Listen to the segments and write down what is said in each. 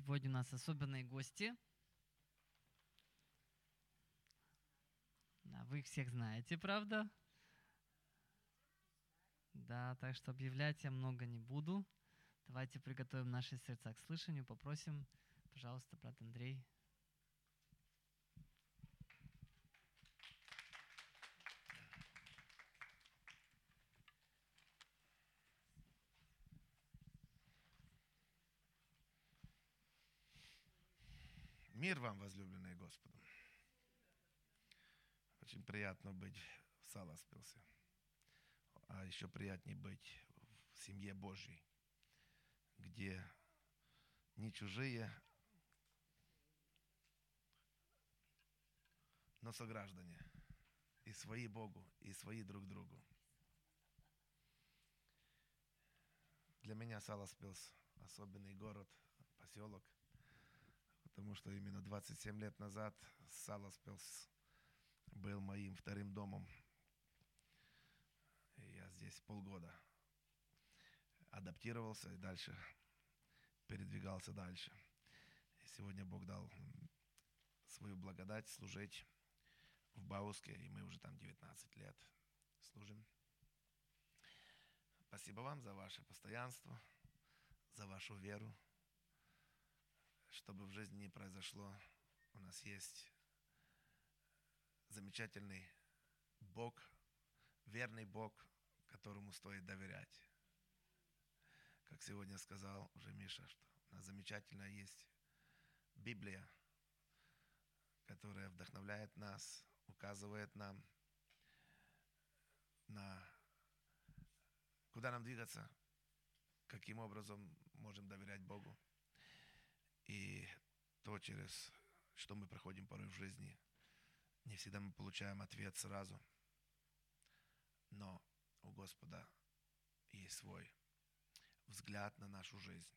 Сегодня у нас особенные гости. Да, вы их всех знаете, правда? Да, так что объявлять я много не буду. Давайте приготовим наши сердца к слышанию. Попросим, пожалуйста, брат Андрей. Мир вам, возлюбленные Господом. Очень приятно быть в Саласпилсе. А еще приятнее быть в семье Божьей, где не чужие, но сограждане. И свои Богу, и свои друг другу. Для меня Саласпилс особенный город, поселок – потому что именно 27 лет назад Саласпилс был моим вторым домом. И я здесь полгода адаптировался и дальше передвигался дальше. И сегодня Бог дал свою благодать служить в Бауске, и мы уже там 19 лет служим. Спасибо вам за ваше постоянство, за вашу веру чтобы в жизни не произошло, у нас есть замечательный Бог, верный Бог, которому стоит доверять. Как сегодня сказал уже Миша, что у нас замечательно есть Библия, которая вдохновляет нас, указывает нам на куда нам двигаться, каким образом можем доверять Богу. И то, через что мы проходим порой в жизни, не всегда мы получаем ответ сразу. Но у Господа есть свой взгляд на нашу жизнь.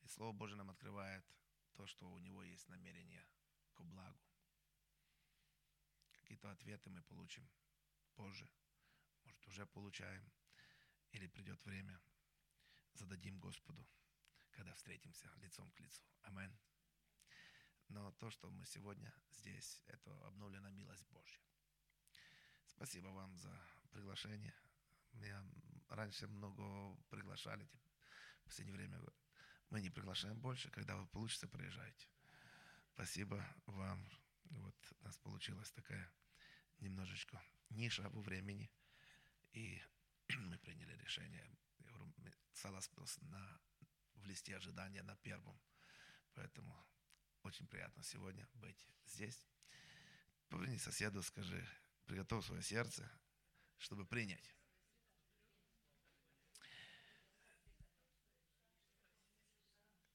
И Слово Божье нам открывает то, что у Него есть намерение к благу. Какие-то ответы мы получим позже. Может, уже получаем. Или придет время, зададим Господу когда встретимся лицом к лицу. Амин. Но то, что мы сегодня здесь, это обновлена милость Божья. Спасибо вам за приглашение. Меня раньше много приглашали, в последнее время мы не приглашаем больше, когда вы получится, приезжайте. Спасибо вам. Вот у нас получилась такая немножечко ниша во времени, и мы приняли решение. Я говорю, на в листе ожидания на первом. Поэтому очень приятно сегодня быть здесь. Поверни соседу, скажи, приготовь свое сердце, чтобы принять.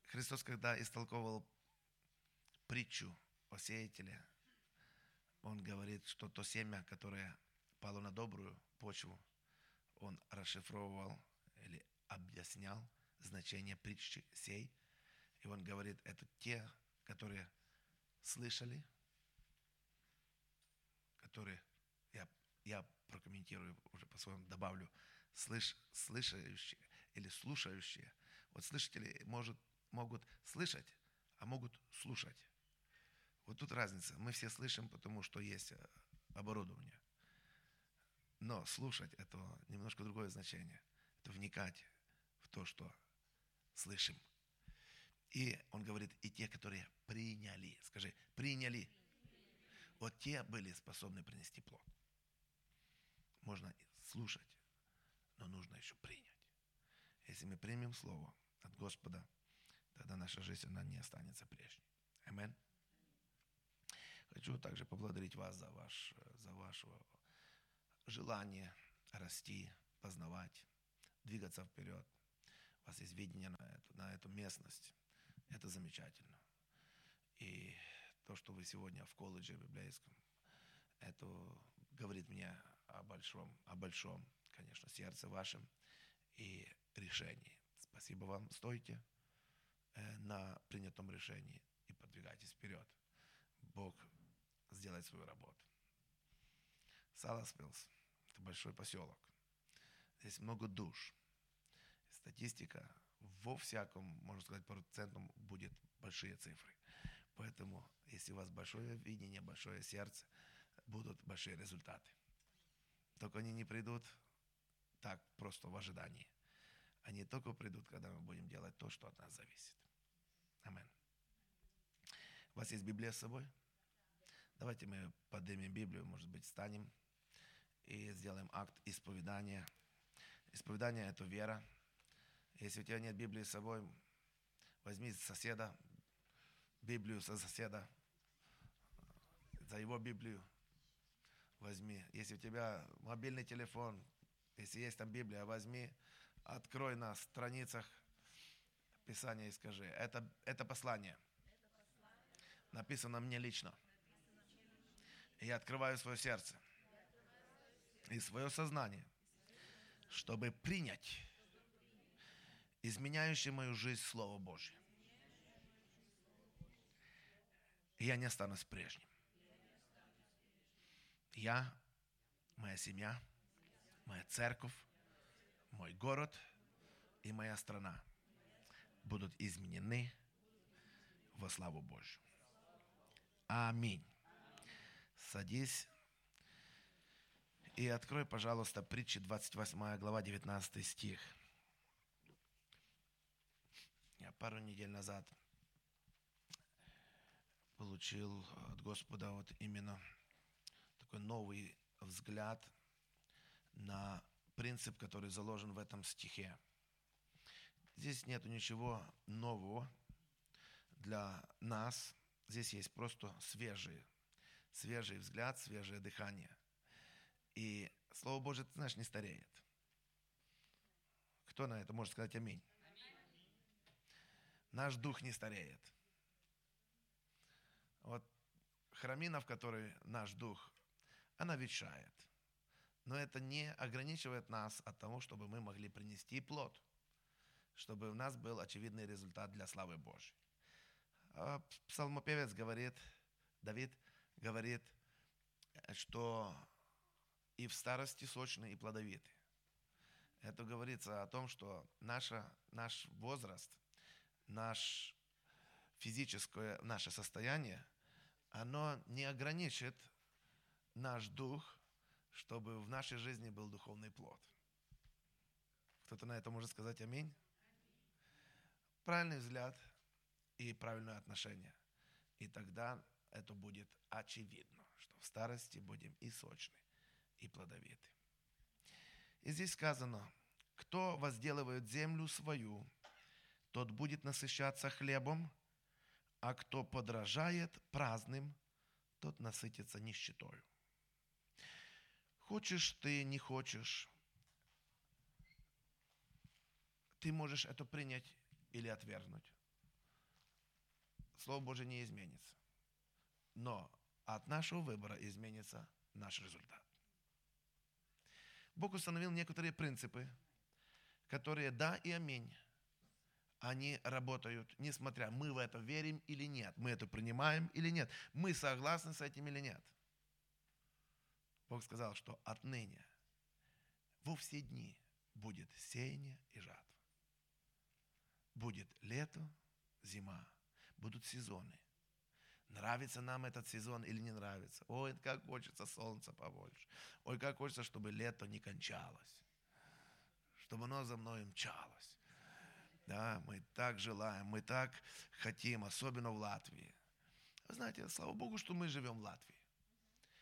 Христос, когда истолковывал притчу о сеятеле, он говорит, что то семя, которое пало на добрую почву, он расшифровывал или объяснял – значение притчи сей. И он говорит, это те, которые слышали, которые, я, я прокомментирую уже по-своему, добавлю, слыш, слышающие или слушающие. Вот слышатели может, могут слышать, а могут слушать. Вот тут разница. Мы все слышим, потому что есть э, оборудование. Но слушать – это немножко другое значение. Это вникать в то, что слышим. И он говорит, и те, которые приняли, скажи, приняли, вот те были способны принести плод. Можно слушать, но нужно еще принять. Если мы примем Слово от Господа, тогда наша жизнь, она не останется прежней. Амин. Хочу также поблагодарить вас за, ваш, за ваше желание расти, познавать, двигаться вперед у вас есть видение на эту, на эту местность. Это замечательно. И то, что вы сегодня в колледже библейском, это говорит мне о большом, о большом, конечно, сердце вашем и решении. Спасибо вам. Стойте э, на принятом решении и продвигайтесь вперед. Бог сделает свою работу. Саласпилс – это большой поселок. Здесь много душ – статистика во всяком, можно сказать, процентном будет большие цифры. Поэтому, если у вас большое видение, большое сердце, будут большие результаты. Только они не придут так просто в ожидании. Они только придут, когда мы будем делать то, что от нас зависит. Амин. У вас есть Библия с собой? Давайте мы поднимем Библию, может быть, встанем и сделаем акт исповедания. Исповедание – это вера. Если у тебя нет Библии с собой, возьми соседа, Библию со соседа, за его Библию возьми. Если у тебя мобильный телефон, если есть там Библия, возьми, открой на страницах Писания и скажи, это, это послание. Написано мне лично. Я открываю свое сердце и свое сознание, чтобы принять изменяющее мою жизнь Слово Божье. И я не останусь прежним. Я, моя семья, моя церковь, мой город и моя страна будут изменены во славу Божью. Аминь. Садись и открой, пожалуйста, притчи 28 глава, 19 стих. Пару недель назад получил от Господа вот именно такой новый взгляд на принцип, который заложен в этом стихе. Здесь нет ничего нового для нас. Здесь есть просто свежий, свежий взгляд, свежее дыхание. И Слово Божье, ты знаешь, не стареет. Кто на это может сказать аминь? Наш дух не стареет. Вот храмина, в которой наш дух, она ветшает. Но это не ограничивает нас от того, чтобы мы могли принести плод, чтобы у нас был очевидный результат для славы Божьей. А псалмопевец говорит, Давид говорит, что и в старости сочны и плодовиты. Это говорится о том, что наша, наш возраст, наш физическое наше состояние, оно не ограничит наш дух, чтобы в нашей жизни был духовный плод. Кто-то на это может сказать аминь? Правильный взгляд и правильное отношение. И тогда это будет очевидно, что в старости будем и сочны, и плодовиты. И здесь сказано, кто возделывает землю свою, тот будет насыщаться хлебом, а кто подражает праздным, тот насытится нищетою. Хочешь ты, не хочешь, ты можешь это принять или отвергнуть. Слово Божье не изменится. Но от нашего выбора изменится наш результат. Бог установил некоторые принципы, которые да и аминь они работают, несмотря, мы в это верим или нет, мы это принимаем или нет, мы согласны с этим или нет. Бог сказал, что отныне во все дни будет сеяние и жатва. Будет лето, зима, будут сезоны. Нравится нам этот сезон или не нравится. Ой, как хочется солнца побольше. Ой, как хочется, чтобы лето не кончалось. Чтобы оно за мной мчалось. Да, мы так желаем, мы так хотим, особенно в Латвии. Вы знаете, слава Богу, что мы живем в Латвии.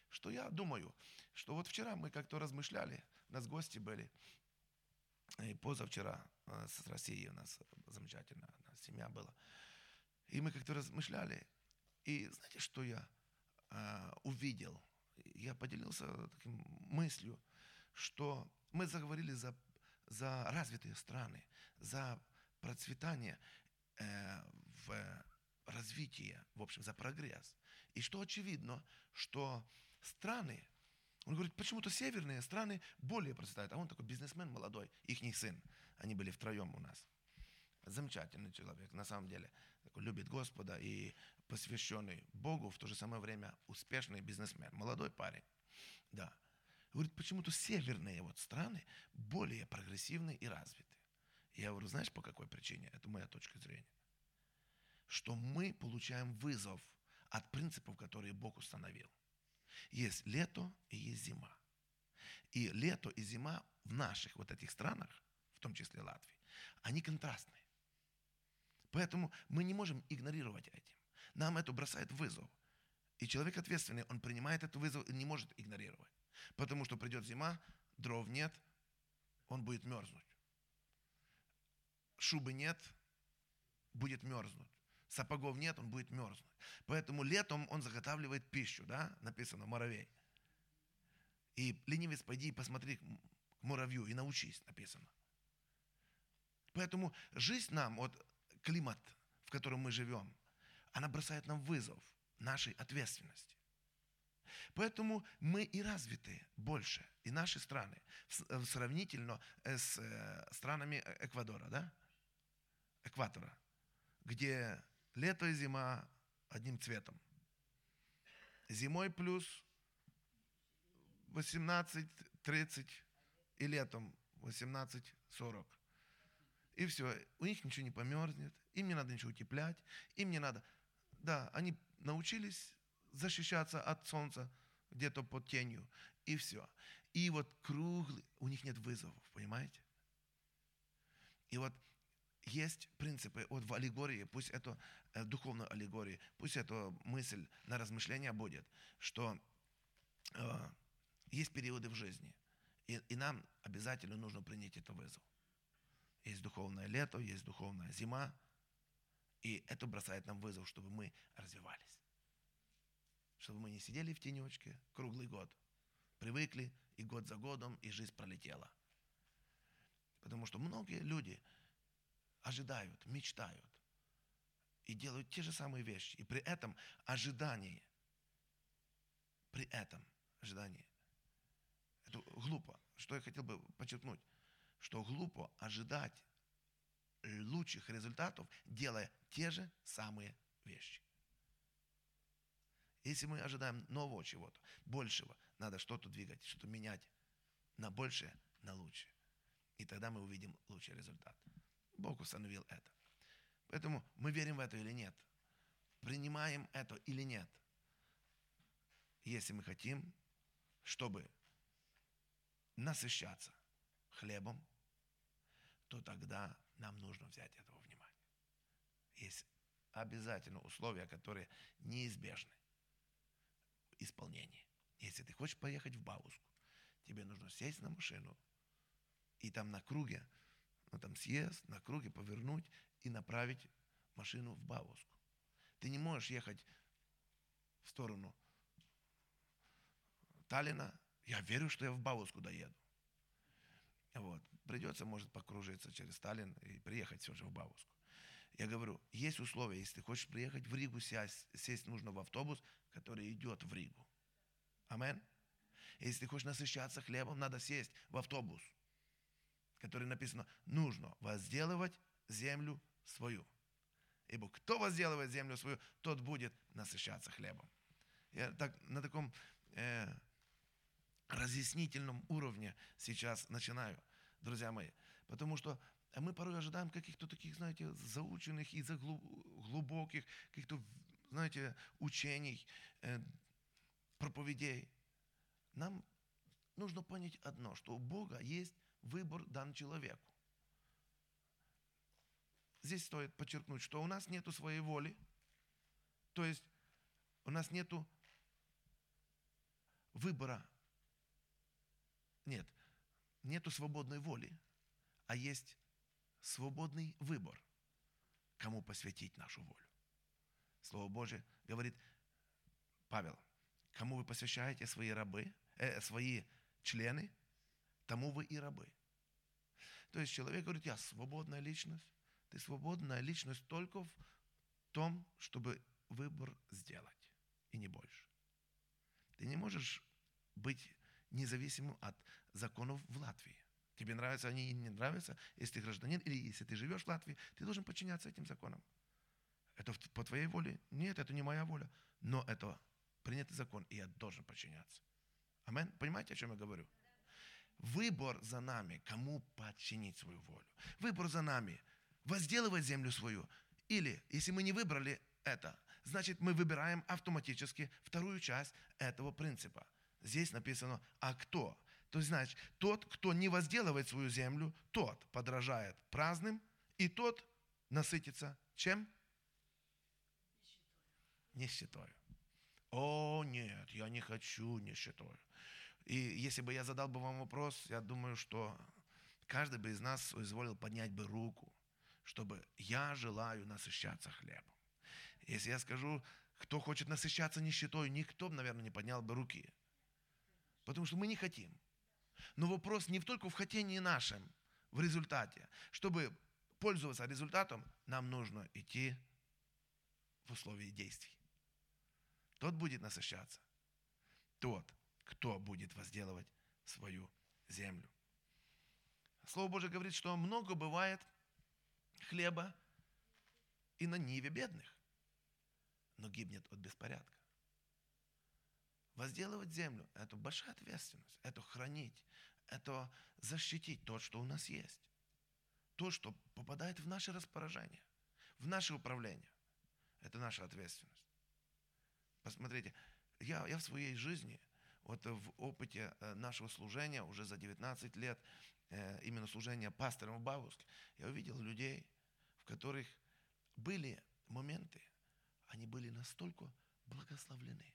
Что я думаю, что вот вчера мы как-то размышляли, у нас гости были, и позавчера э, с Россией у нас замечательная семья была. И мы как-то размышляли, и знаете, что я э, увидел? Я поделился таким мыслью, что мы заговорили за, за развитые страны, за процветание, э, в развитие, в общем, за прогресс. И что очевидно, что страны, он говорит, почему-то северные страны более процветают. А он такой бизнесмен молодой, их сын. Они были втроем у нас. Замечательный человек, на самом деле. Такой, любит Господа и посвященный Богу, в то же самое время успешный бизнесмен, молодой парень. Да. Говорит, почему-то северные вот страны более прогрессивные и развиты. Я говорю, знаешь, по какой причине? Это моя точка зрения. Что мы получаем вызов от принципов, которые Бог установил. Есть лето и есть зима. И лето и зима в наших вот этих странах, в том числе Латвии, они контрастные. Поэтому мы не можем игнорировать этим. Нам это бросает вызов. И человек ответственный, он принимает этот вызов и не может игнорировать. Потому что придет зима, дров нет, он будет мерзнуть. Шубы нет, будет мерзнуть. Сапогов нет, он будет мерзнуть. Поэтому летом он заготавливает пищу, да, написано, муравей. И ленивец, пойди и посмотри к муравью и научись, написано. Поэтому жизнь нам, вот климат, в котором мы живем, она бросает нам вызов нашей ответственности. Поэтому мы и развиты больше, и наши страны, сравнительно э, с э, странами э, Эквадора, да? Экватора, где лето и зима одним цветом. Зимой плюс 18-30 и летом 18-40. И все, у них ничего не померзнет, им не надо ничего утеплять, им не надо... Да, они научились защищаться от солнца где-то под тенью, и все. И вот круглый, у них нет вызовов, понимаете? И вот есть принципы, вот в аллегории, пусть это э, духовная аллегория, пусть это мысль на размышление будет, что э, есть периоды в жизни, и, и нам обязательно нужно принять это вызов. Есть духовное лето, есть духовная зима, и это бросает нам вызов, чтобы мы развивались. Чтобы мы не сидели в тенечке круглый год, привыкли, и год за годом, и жизнь пролетела. Потому что многие люди ожидают, мечтают и делают те же самые вещи. И при этом ожидание, при этом ожидание, это глупо. Что я хотел бы подчеркнуть, что глупо ожидать лучших результатов, делая те же самые вещи. Если мы ожидаем нового чего-то, большего, надо что-то двигать, что-то менять на большее, на лучшее. И тогда мы увидим лучший результат. Бог установил это. Поэтому мы верим в это или нет. Принимаем это или нет. Если мы хотим, чтобы насыщаться хлебом, то тогда нам нужно взять этого внимания. Есть обязательно условия, которые неизбежны. Исполнение. Если ты хочешь поехать в Бауску, тебе нужно сесть на машину и там на круге, ну там съезд, на круге повернуть и направить машину в Бауску. Ты не можешь ехать в сторону Таллина. Я верю, что я в Бауску доеду. Вот. Придется, может, покружиться через Сталин и приехать все же в Бабуску. Я говорю, есть условия, если ты хочешь приехать в Ригу, сесть, сесть нужно в автобус, который идет в Ригу. Амен. Если ты хочешь насыщаться хлебом, надо сесть в автобус, который написано, нужно возделывать землю свою. Ибо кто возделывает землю свою, тот будет насыщаться хлебом. Я так, на таком э, разъяснительном уровне сейчас начинаю, друзья мои. Потому что мы порой ожидаем каких-то таких, знаете, заученных и глубоких, каких-то, знаете, учений, э, проповедей. Нам нужно понять одно, что у Бога есть выбор дан человеку. Здесь стоит подчеркнуть, что у нас нету своей воли, то есть у нас нету выбора нет, нету свободной воли, а есть свободный выбор, кому посвятить нашу волю. Слово Божье говорит, Павел, кому вы посвящаете свои рабы, э, свои члены, тому вы и рабы. То есть человек говорит, я свободная личность. Ты свободная личность только в том, чтобы выбор сделать, и не больше. Ты не можешь быть независимым от законов в Латвии. Тебе нравятся они или не нравятся, если ты гражданин, или если ты живешь в Латвии, ты должен подчиняться этим законам. Это по твоей воле? Нет, это не моя воля. Но это принятый закон, и я должен подчиняться. Амен? Понимаете, о чем я говорю? Выбор за нами, кому подчинить свою волю. Выбор за нами, возделывать землю свою. Или, если мы не выбрали это, значит мы выбираем автоматически вторую часть этого принципа. Здесь написано «а кто?». То есть, значит, тот, кто не возделывает свою землю, тот подражает праздным, и тот насытится чем? Нищетою. О, нет, я не хочу нищетою. И если бы я задал бы вам вопрос, я думаю, что каждый бы из нас изволил поднять бы руку, чтобы я желаю насыщаться хлебом. Если я скажу, кто хочет насыщаться нищетой, никто, наверное, не поднял бы руки. Потому что мы не хотим. Но вопрос не только в хотении нашем, в результате. Чтобы пользоваться результатом, нам нужно идти в условии действий. Тот будет насыщаться. Тот, кто будет возделывать свою землю. Слово Божье говорит, что много бывает хлеба и на ниве бедных, но гибнет от беспорядка. Возделывать землю – это большая ответственность, это хранить, это защитить то, что у нас есть. То, что попадает в наше распоряжение, в наше управление. Это наша ответственность. Посмотрите, я, я в своей жизни – вот в опыте э, нашего служения уже за 19 лет, э, именно служения пастором в Бабуске, я увидел людей, в которых были моменты, они были настолько благословлены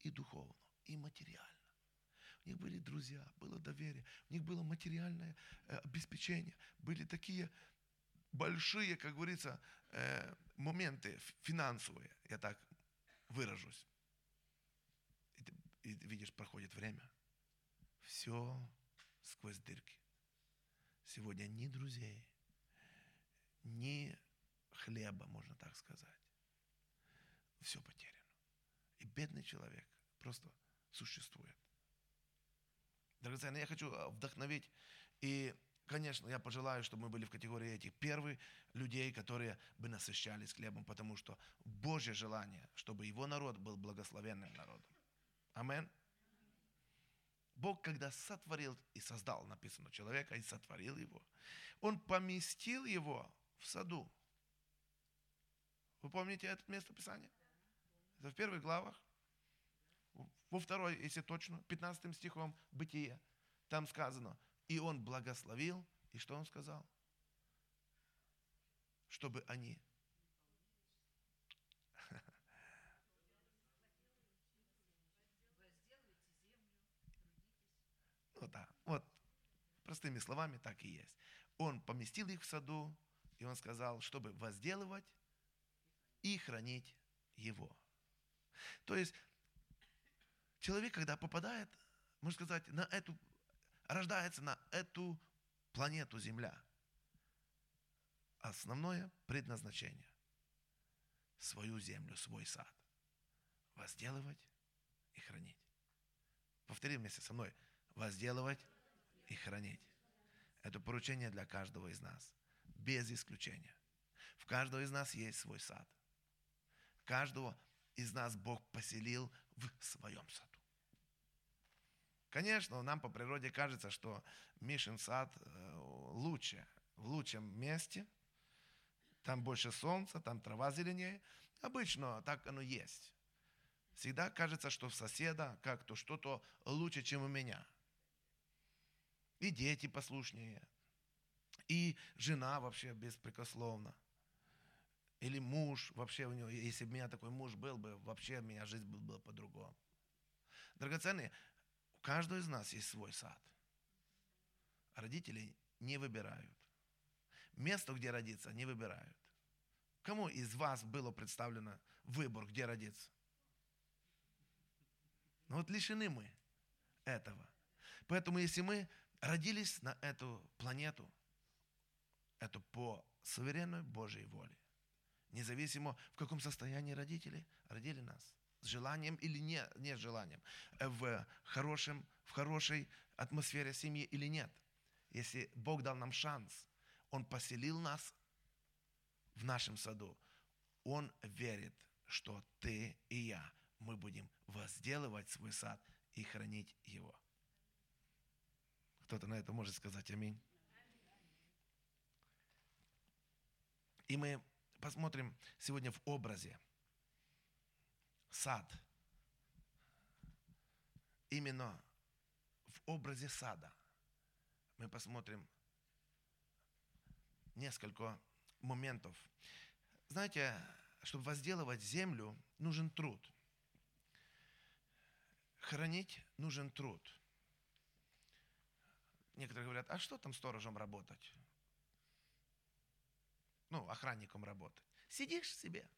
и духовно, и материально. У них были друзья, было доверие, у них было материальное э, обеспечение, были такие большие, как говорится, моменты финансовые, я так выражусь и видишь, проходит время. Все сквозь дырки. Сегодня ни друзей, ни хлеба, можно так сказать. Все потеряно. И бедный человек просто существует. Драгоценные, я хочу а, вдохновить. И, конечно, я пожелаю, чтобы мы были в категории этих первых людей, которые бы насыщались хлебом, потому что Божье желание, чтобы его народ был благословенным народом. Амен. Бог, когда сотворил и создал, написано, человека и сотворил его, Он поместил его в саду. Вы помните это место Писания? Это в первых главах. Во второй, если точно, 15 стихом Бытие. Там сказано, и он благословил, и что он сказал? Чтобы они Ну да, вот простыми словами так и есть. Он поместил их в саду, и он сказал, чтобы возделывать и хранить его. То есть человек, когда попадает, можно сказать, на эту, рождается на эту планету Земля, основное предназначение – свою землю, свой сад возделывать и хранить. Повтори вместе со мной – возделывать и хранить. Это поручение для каждого из нас, без исключения. В каждого из нас есть свой сад. Каждого из нас Бог поселил в своем саду. Конечно, нам по природе кажется, что Мишин сад э, лучше, в лучшем месте. Там больше солнца, там трава зеленее. Обычно так оно есть. Всегда кажется, что в соседа как-то что-то лучше, чем у меня и дети послушнее, и жена вообще беспрекословно, или муж вообще у него, если бы у меня такой муж был бы, вообще у меня жизнь была по-другому. Драгоценные, у каждого из нас есть свой сад. Родители не выбирают. Место, где родиться, не выбирают. Кому из вас было представлено выбор, где родиться? Ну вот лишены мы этого. Поэтому если мы родились на эту планету, это по суверенной Божьей воле. Независимо, в каком состоянии родители родили нас. С желанием или не, не с желанием. В, хорошем, в хорошей атмосфере семьи или нет. Если Бог дал нам шанс, Он поселил нас в нашем саду, Он верит, что ты и я, мы будем возделывать свой сад и хранить его. Кто-то на это может сказать аминь. И мы посмотрим сегодня в образе сад. Именно в образе сада мы посмотрим несколько моментов. Знаете, чтобы возделывать землю, нужен труд. Хранить нужен труд. Некоторые говорят, а что там сторожем работать? Ну, охранником работать. Сидишь себе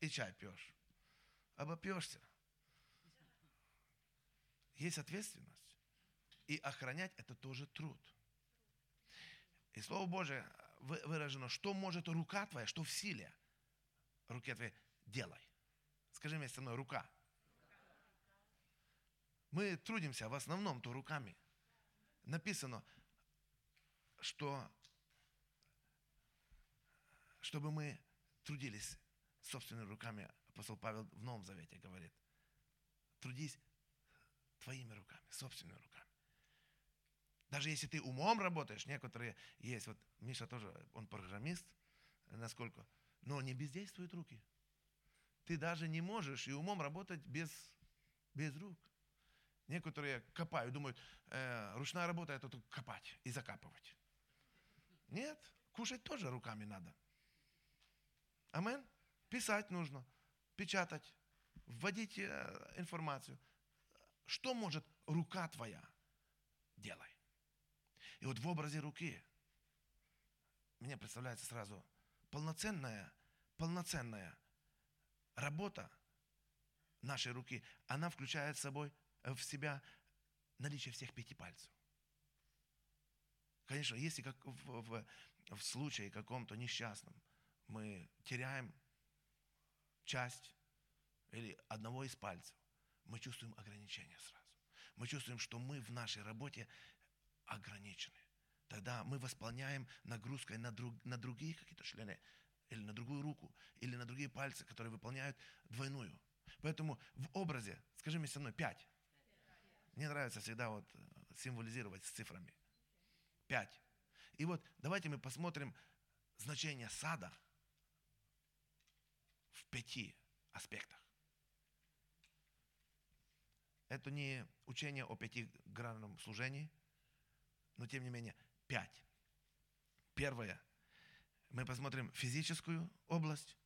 и чай пьешь. Обопьешься. Есть ответственность. И охранять это тоже труд. И Слово Божие выражено, что может рука твоя, что в силе руке твоей делай. Скажи мне со мной, рука. Мы трудимся в основном то руками. Написано, что чтобы мы трудились собственными руками, апостол Павел в Новом Завете говорит, трудись твоими руками, собственными руками. Даже если ты умом работаешь, некоторые есть, вот Миша тоже, он программист, насколько, но не бездействуют руки. Ты даже не можешь и умом работать без, без рук. Некоторые копают, думают, э, ручная работа это только копать и закапывать. Нет, кушать тоже руками надо. Амен. Писать нужно, печатать, вводить э, информацию. Что может рука твоя? Делай. И вот в образе руки мне представляется сразу полноценная, полноценная работа нашей руки, она включает в собой в себя наличие всех пяти пальцев. Конечно, если как в, в, в случае каком-то несчастном мы теряем часть или одного из пальцев, мы чувствуем ограничения сразу. Мы чувствуем, что мы в нашей работе ограничены. Тогда мы восполняем нагрузкой на, друг, на другие какие-то члены, или на другую руку, или на другие пальцы, которые выполняют двойную. Поэтому в образе, скажи мне со мной, пять. Мне нравится всегда вот э, символизировать с цифрами. Пять. И вот давайте мы посмотрим значение сада в пяти аспектах. Это не учение о пятигранном служении – но тем не менее пять. Первое. Мы посмотрим физическую область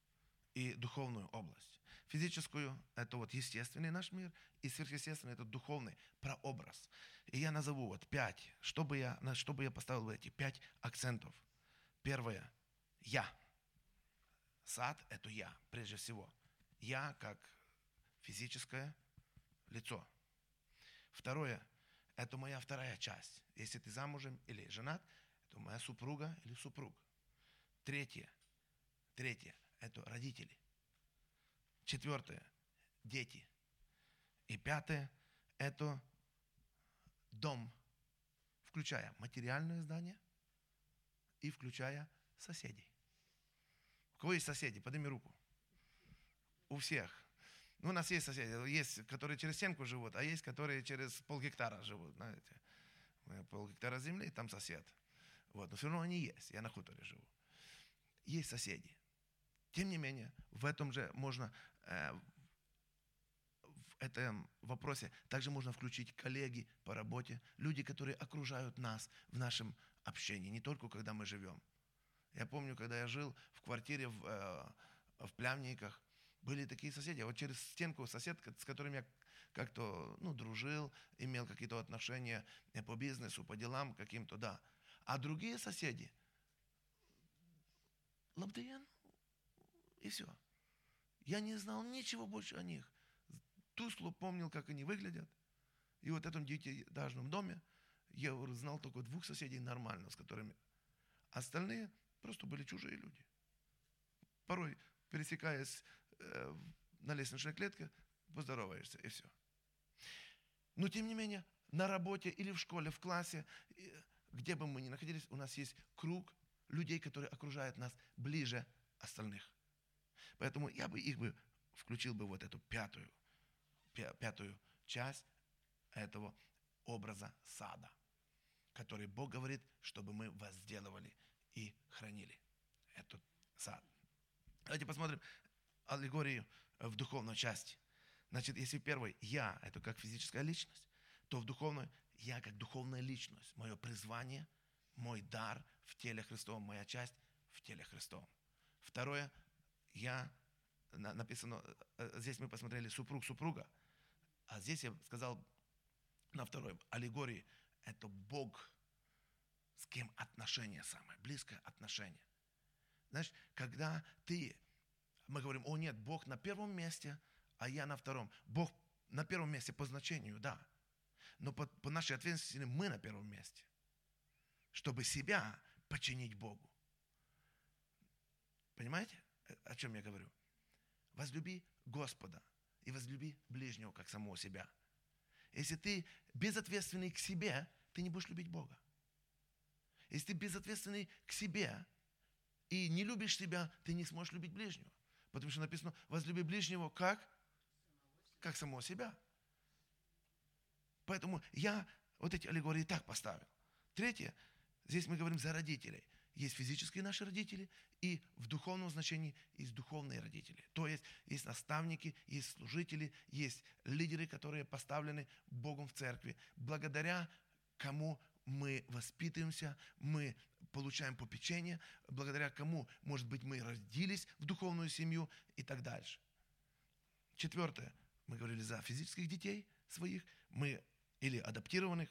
и духовную область. Физическую – это вот естественный наш мир, и сверхъестественный – это духовный прообраз. И я назову вот пять, чтобы я, на что я поставил эти пять акцентов. Первое – я. Сад – это я, прежде всего. Я как физическое лицо. Второе это моя вторая часть. Если ты замужем или женат, это моя супруга или супруг. Третье. Третье. Это родители. Четвертое. Дети. И пятое. Это дом, включая материальное здание и включая соседей. У кого есть соседи? Подними руку. У всех. Ну, у нас есть соседи, есть, которые через стенку живут, а есть, которые через полгектара живут, знаете. Полгектара земли, там сосед. Вот, но все равно они есть, я на хуторе живу. Есть соседи. Тем не менее, в этом же можно, э, в этом вопросе также можно включить коллеги по работе, люди, которые окружают нас в нашем общении, не только когда мы живем. Я помню, когда я жил в квартире в, э, в Плявниках, были такие соседи. Вот через стенку сосед, с которым я как-то ну, дружил, имел какие-то отношения по бизнесу, по делам каким-то, да. А другие соседи, Лабдиян, и все. Я не знал ничего больше о них. Тусло помнил, как они выглядят. И вот в этом девятиэтажном доме я знал только двух соседей нормально, с которыми... Остальные просто были чужие люди. Порой, пересекаясь Э, на лестничной клетке, поздороваешься, и все. Но тем не менее, на работе или в школе, в классе, где бы мы ни находились, у нас есть круг людей, которые окружают нас ближе остальных. Поэтому я бы их бы включил бы вот эту пятую, пятую часть этого образа сада, который Бог говорит, чтобы мы возделывали и хранили этот сад. Давайте посмотрим аллегорию в духовной части. Значит, если первый «я» – это как физическая личность, то в духовной «я» как духовная личность, мое призвание, мой дар в теле Христовом, моя часть в теле Христовом. Второе «я» написано, э, здесь мы посмотрели супруг супруга, а здесь я сказал на второй аллегории, это Бог, с кем отношение самое, близкое отношение. Знаешь, когда ты, мы говорим, о нет, Бог на первом месте, а я на втором. Бог на первом месте по значению, да. Но по, по нашей ответственности мы на первом месте. Чтобы себя починить Богу. Понимаете, о чем я говорю? Возлюби Господа и возлюби ближнего, как самого себя. Если ты безответственный к себе, ты не будешь любить Бога. Если ты безответственный к себе и не любишь себя, ты не сможешь любить ближнего. Потому что написано, возлюби ближнего как? Как самого себя. Поэтому я вот эти аллегории так поставил. Третье, здесь мы говорим за родителей. Есть физические наши родители, и в духовном значении есть духовные родители. То есть есть наставники, есть служители, есть лидеры, которые поставлены Богом в церкви, благодаря кому мы воспитываемся, мы получаем попечение, благодаря кому, может быть, мы родились в духовную семью и так дальше. Четвертое. Мы говорили за физических детей своих, мы или адаптированных,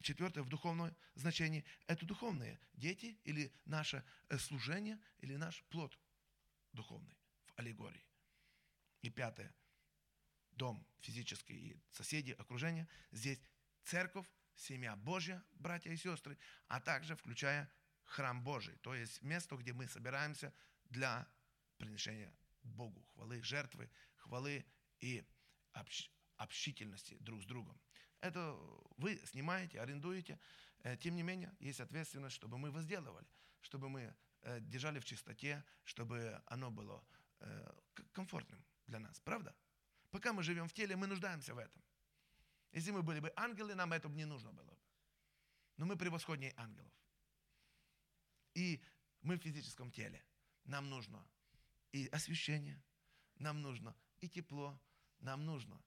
Четвертое, в духовном значении, это духовные дети или наше э, служение, или наш плод духовный в аллегории. И пятое, дом физический и соседи, окружение. Здесь церковь, семья Божья, братья и сестры, а также включая храм Божий, то есть место, где мы собираемся для приношения Богу хвалы, жертвы, хвалы и общительности друг с другом. Это вы снимаете, арендуете. Э, тем не менее, есть ответственность, чтобы мы возделывали, чтобы мы э, держали в чистоте, чтобы оно было э, комфортным для нас. Правда? Пока мы живем в теле, мы нуждаемся в этом. Если мы были бы ангелы, нам это бы не нужно было бы. Но мы превосходнее ангелов. И мы в физическом теле. Нам нужно и освещение, нам нужно и тепло, нам нужно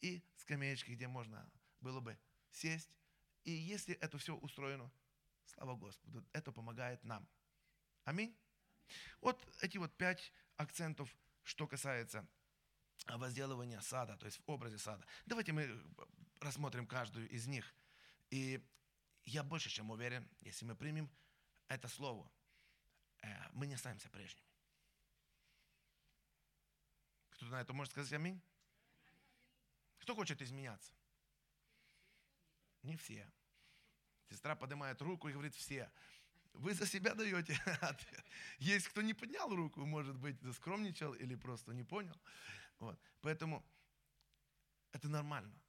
и скамеечки, где можно было бы сесть. И если это все устроено, слава Господу, это помогает нам. Аминь. Вот эти вот пять акцентов, что касается возделывания сада, то есть в образе сада. Давайте мы рассмотрим каждую из них. И я больше чем уверен, если мы примем это слово, э, мы не останемся прежними. Кто-то на это может сказать аминь? Кто хочет изменяться? Не все. Сестра поднимает руку и говорит, все. Вы за себя даете ответ. Есть кто не поднял руку, может быть, заскромничал или просто не понял. Вот. Поэтому это нормально.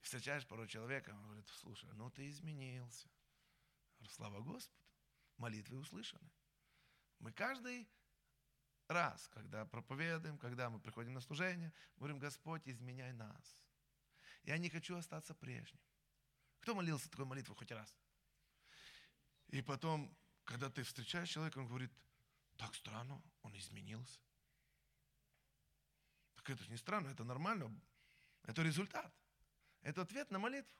Встречаешь порой человека, он говорит, слушай, ну ты изменился. Слава Господу, молитвы услышаны. Мы каждый раз, когда проповедуем, когда мы приходим на служение, говорим, Господь, изменяй нас. Я не хочу остаться прежним. Кто молился такой молитвой хоть раз? И потом, когда ты встречаешь человека, он говорит, так странно, он изменился. Так это же не странно, это нормально. Это результат. Это ответ на молитву.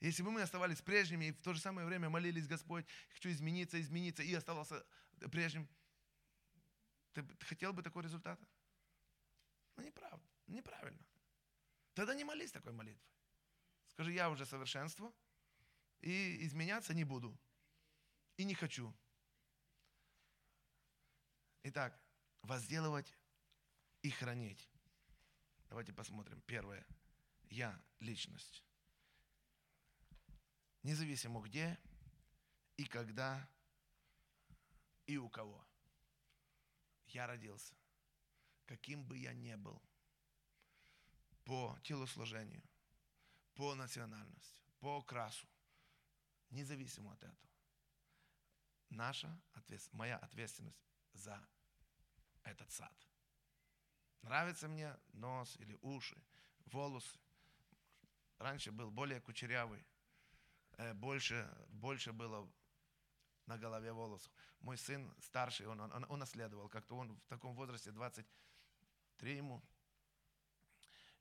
Если бы мы оставались прежними и в то же самое время молились, Господь, хочу измениться, измениться, и оставался прежним, ты хотел бы такой результат? Ну, неправда, неправильно. Тогда не молись такой молитвой. Скажи, я уже совершенство, и изменяться не буду. И не хочу. Итак, возделывать и хранить. Давайте посмотрим. Первое. Я – личность. Независимо где и когда и у кого. Я родился. Каким бы я ни был. По телосложению, по национальности, по красу, независимо от этого. Наша ответственность, моя ответственность за этот сад. Нравится мне нос или уши, волосы. раньше был более кучерявый, э, больше, больше было на голове волосов. Мой сын старший, он, он, он унаследовал, как-то он в таком возрасте, 23 ему,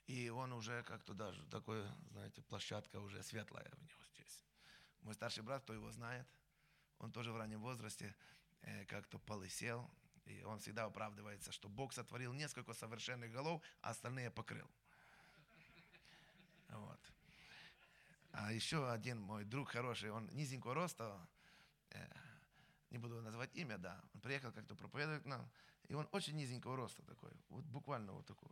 и он уже как-то даже, такой, знаете, площадка уже светлая у него здесь. Мой старший брат, кто его знает, он тоже в раннем возрасте э, как-то полысел, и он всегда оправдывается, что Бог сотворил несколько совершенных голов, а остальные покрыл. Вот. А еще один мой друг хороший, он низенького роста, э, не буду называть имя, да, он приехал как-то проповедовать нам, и он очень низенького роста такой, вот буквально вот такой,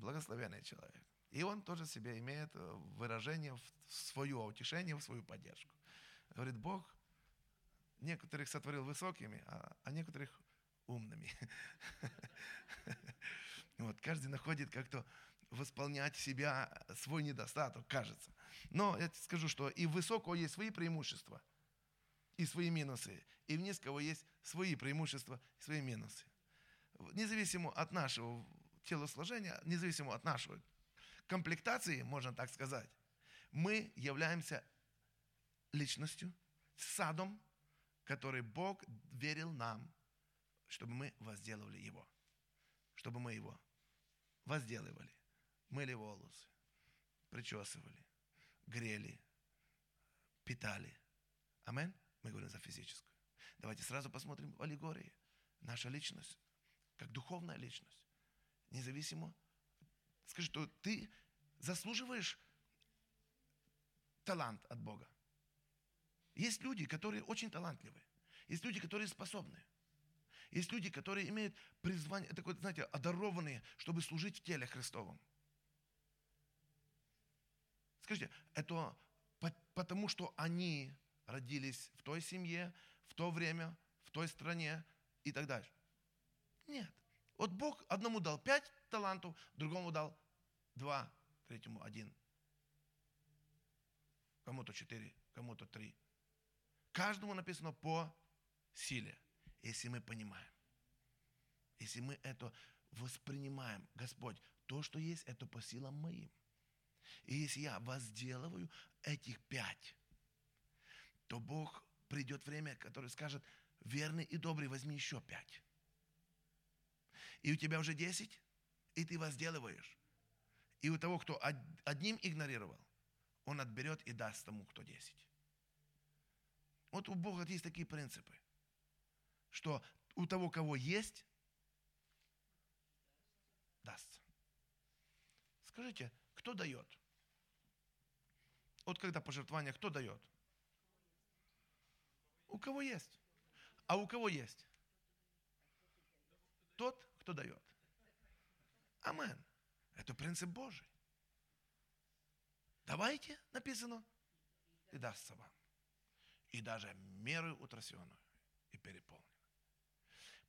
благословенный человек. И он тоже себе имеет э, выражение в свое утешение, в свою поддержку. Говорит, Бог некоторых сотворил высокими, а, а некоторых умными. Вот, каждый находит как-то восполнять себя свой недостаток, кажется. Но я скажу, что и в высокого есть свои преимущества, и свои минусы, и в низкого есть свои преимущества, и свои минусы. Независимо от нашего телосложения, независимо от нашей комплектации, можно так сказать, мы являемся личностью, садом, который Бог верил нам, чтобы мы возделывали его. Чтобы мы его возделывали, мыли волосы, причесывали, грели, питали. Амин? Мы говорим за физическую. Давайте сразу посмотрим аллегории. Наша личность, как духовная личность, независимо. Скажи, что ты заслуживаешь талант от Бога. Есть люди, которые очень талантливые. Есть люди, которые способны. Есть люди, которые имеют призвание, такое, знаете, одарованные, чтобы служить в теле Христовом. Скажите, это потому, что они родились в той семье, в то время, в той стране и так дальше? Нет. Вот Бог одному дал пять талантов, другому дал два, третьему один. Кому-то четыре, кому-то три. Каждому написано по силе, если мы понимаем. Если мы это воспринимаем, Господь, то, что есть, это по силам моим. И если я возделываю этих пять, то Бог придет время, которое скажет, верный и добрый, возьми еще пять. И у тебя уже десять, и ты возделываешь. И у того, кто одним игнорировал, он отберет и даст тому, кто десять. Вот у Бога есть такие принципы, что у того, кого есть, дастся. Скажите, кто дает? Вот когда пожертвование, кто дает? У кого есть. А у кого есть? Тот, кто дает. Амен. Это принцип Божий. Давайте, написано, и дастся вам и даже меры утрясенную и переполнены.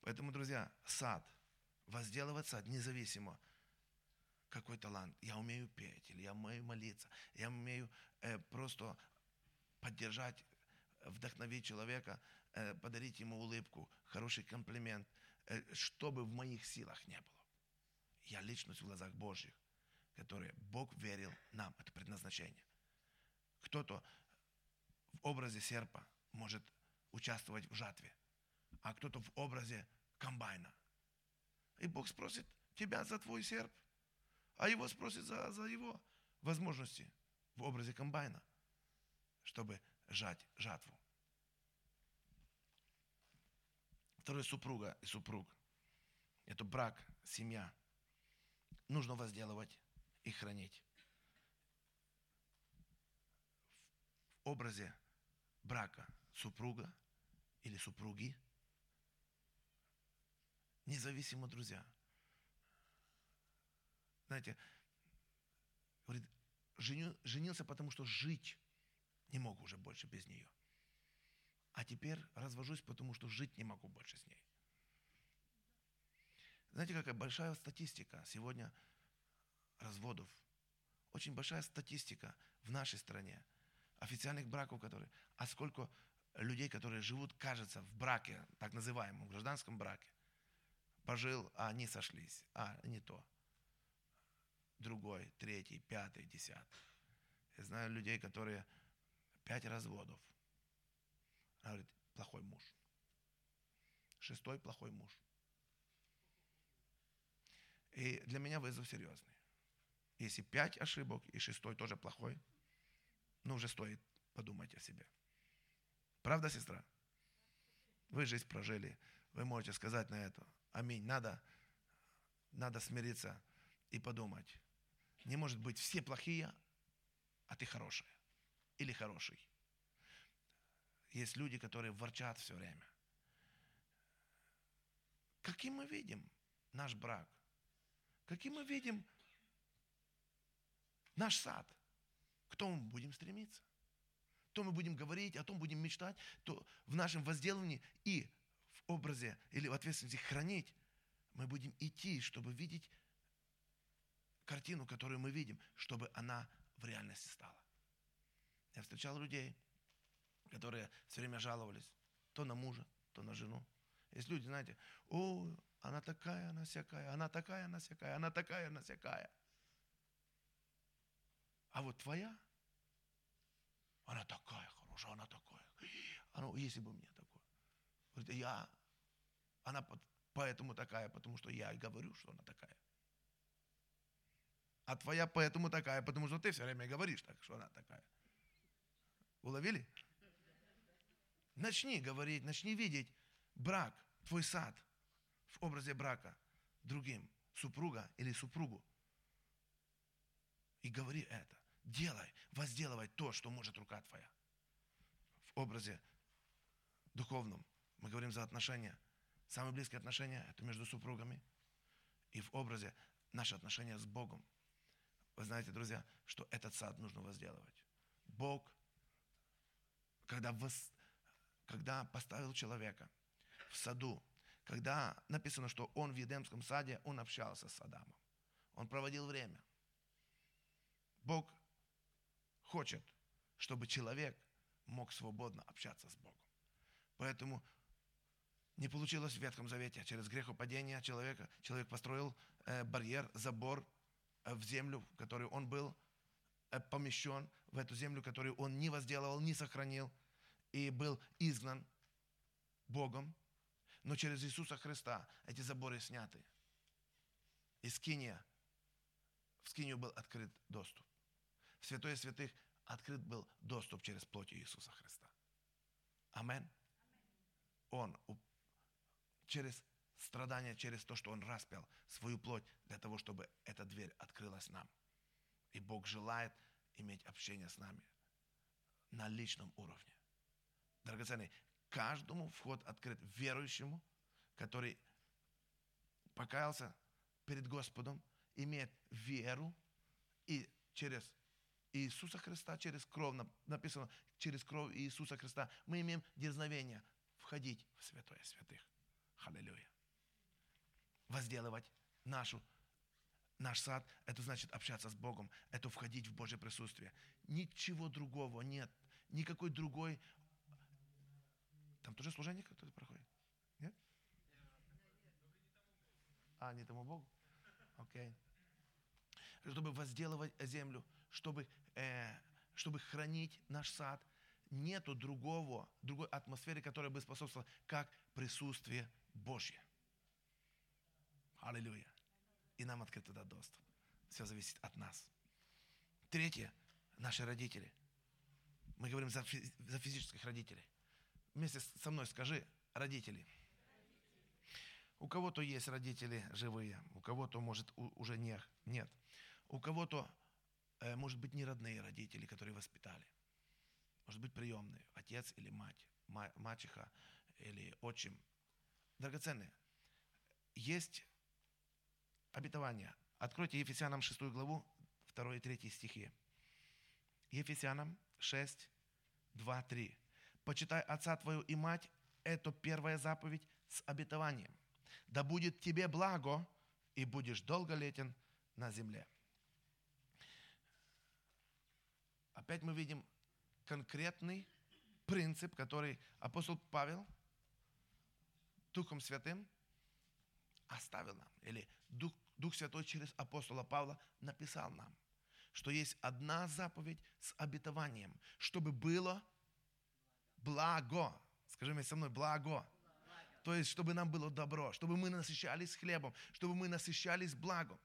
Поэтому, друзья, сад, возделывать сад независимо, какой талант. Я умею петь, или я умею молиться, я умею э, просто поддержать, вдохновить человека, э, подарить ему улыбку, хороший комплимент, э, что бы в моих силах не было. Я личность в глазах Божьих, которые Бог верил нам, это предназначение. Кто-то в образе серпа может участвовать в жатве, а кто-то в образе комбайна. И Бог спросит тебя за твой серп, а его спросит за, за его возможности в образе комбайна, чтобы жать жатву. Второе, супруга и супруг. Это брак, семья. Нужно возделывать и хранить. В образе брака супруга или супруги, независимо, друзья. Знаете, говорит, женю, женился, потому что жить не мог уже больше без нее. А теперь развожусь, потому что жить не могу больше с ней. Знаете, какая большая статистика сегодня разводов. Очень большая статистика в нашей стране – официальных браков, которые, а сколько людей, которые живут, кажется, в браке, так называемом гражданском браке. Пожил, а они сошлись, а не то. Другой, третий, пятый, десятый. Я знаю людей, которые пять разводов. Она говорит, плохой муж. Шестой плохой муж. И для меня вызов серьезный. Если пять ошибок и шестой тоже плохой, ну уже стоит подумать о себе. Правда, сестра? Вы жизнь прожили, вы можете сказать на это. Аминь. Надо, надо смириться и подумать. Не может быть все плохие, а ты хорошая. Или хороший. Есть люди, которые ворчат все время. Каким мы видим наш брак? Каким мы видим наш сад? К тому мы будем стремиться. То мы будем говорить, о том будем мечтать, то в нашем возделывании и в образе или в ответственности хранить, мы будем идти, чтобы видеть картину, которую мы видим, чтобы она в реальности стала. Я встречал людей, которые все время жаловались то на мужа, то на жену. Есть люди, знаете, о, она такая, она всякая, она такая, она всякая, она такая, она всякая. А вот твоя, она такая хорошая, она такая. А ну, если бы мне такое. Говорит, я, она поэтому такая, потому что я и говорю, что она такая. А твоя поэтому такая, потому что ты все время говоришь так, что она такая. Уловили? Начни говорить, начни видеть брак, твой сад в образе брака другим, супруга или супругу. И говори это. Делай, возделывай то, что может рука твоя. В образе духовном. Мы говорим за отношения. Самые близкие отношения – это между супругами. И в образе наши отношения с Богом. Вы знаете, друзья, что этот сад нужно возделывать. Бог, когда, вос, когда поставил человека в саду, когда написано, что он в Едемском саде, он общался с Адамом. Он проводил время. Бог хочет, чтобы человек мог свободно общаться с Богом. Поэтому не получилось в Ветхом Завете. Через грехопадение человека, человек построил э, барьер, забор э, в землю, в которой он был э, помещен, в эту землю, которую он не возделывал, не сохранил, и был изгнан Богом. Но через Иисуса Христа эти заборы сняты. И скиния, в скинию был открыт доступ. В святое святых открыт был доступ через плоть Иисуса Христа. Амин. Он через страдания, через то, что Он распял свою плоть для того, чтобы эта дверь открылась нам. И Бог желает иметь общение с нами на личном уровне. Драгоценный, каждому вход открыт верующему, который покаялся перед Господом, имеет веру и через Иисуса Христа, через кровь, написано, через кровь Иисуса Христа, мы имеем дерзновение входить в святое святых. Аллилуйя. Возделывать нашу, наш сад, это значит общаться с Богом, это входить в Божье присутствие. Ничего другого нет, никакой другой там тоже служение кто-то проходит? Нет? А, не тому Богу? Окей. Okay. Чтобы возделывать землю, чтобы, э, чтобы хранить наш сад, нету другого, другой атмосферы, которая бы способствовала, как присутствие Божье. Аллилуйя. И нам открыт туда доступ. Все зависит от нас. Третье. Наши родители. Мы говорим за, фи- за физических родителей вместе со мной скажи родители. У кого-то есть родители живые, у кого-то, может, уже не, нет. У кого-то, э, может быть, не родные родители, которые воспитали. Может быть, приемные, отец или мать, мачеха или отчим. Драгоценные, есть обетование. Откройте Ефесянам 6 главу, 2 и 3 стихи. Ефесянам 6, 2, 3 почитай отца твою и мать, это первая заповедь с обетованием. Да будет тебе благо, и будешь долголетен на земле. Опять мы видим конкретный принцип, который апостол Павел Духом Святым оставил нам, или Дух, Дух Святой через апостола Павла написал нам, что есть одна заповедь с обетованием, чтобы было благо. Скажи мне со мной, благо. То есть, чтобы нам было добро, чтобы мы насыщались хлебом, чтобы мы насыщались благом.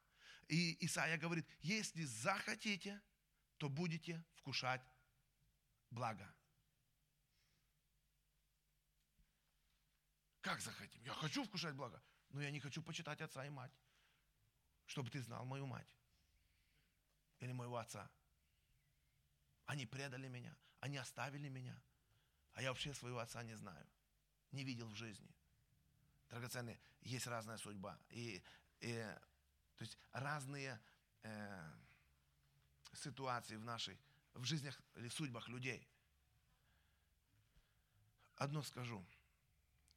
И Исаия говорит, если захотите, то будете вкушать благо. Как захотим? Я хочу вкушать благо, но я не хочу почитать отца и мать, чтобы ты знал мою мать или моего отца. Они предали меня, они оставили меня, а я вообще своего отца не знаю, не видел в жизни. Драгоценные, есть разная судьба. И, и то есть разные э, ситуации в нашей, в жизнях или судьбах людей. Одно скажу –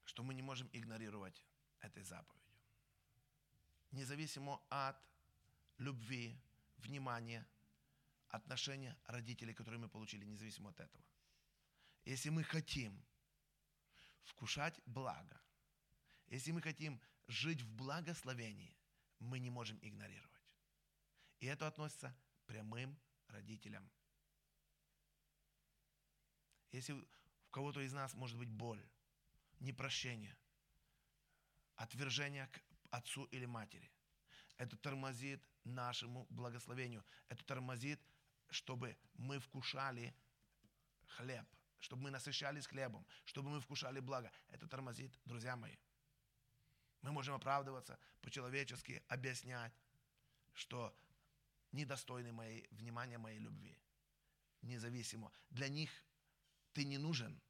что мы не можем игнорировать этой заповедью. Независимо от любви, внимания, отношения родителей, которые мы получили, независимо от этого. Если мы хотим вкушать благо, если мы хотим жить в благословении, мы не можем игнорировать. И это относится прямым родителям. Если у кого-то из нас может быть боль, непрощение, отвержение к отцу или матери. Это тормозит нашему благословению. Это тормозит, чтобы мы вкушали хлеб, чтобы мы насыщались хлебом, чтобы мы вкушали благо. Это тормозит, друзья мои. Мы можем оправдываться по-человечески, объяснять, что недостойны моей внимания, моей любви. Независимо. Для них ты не нужен,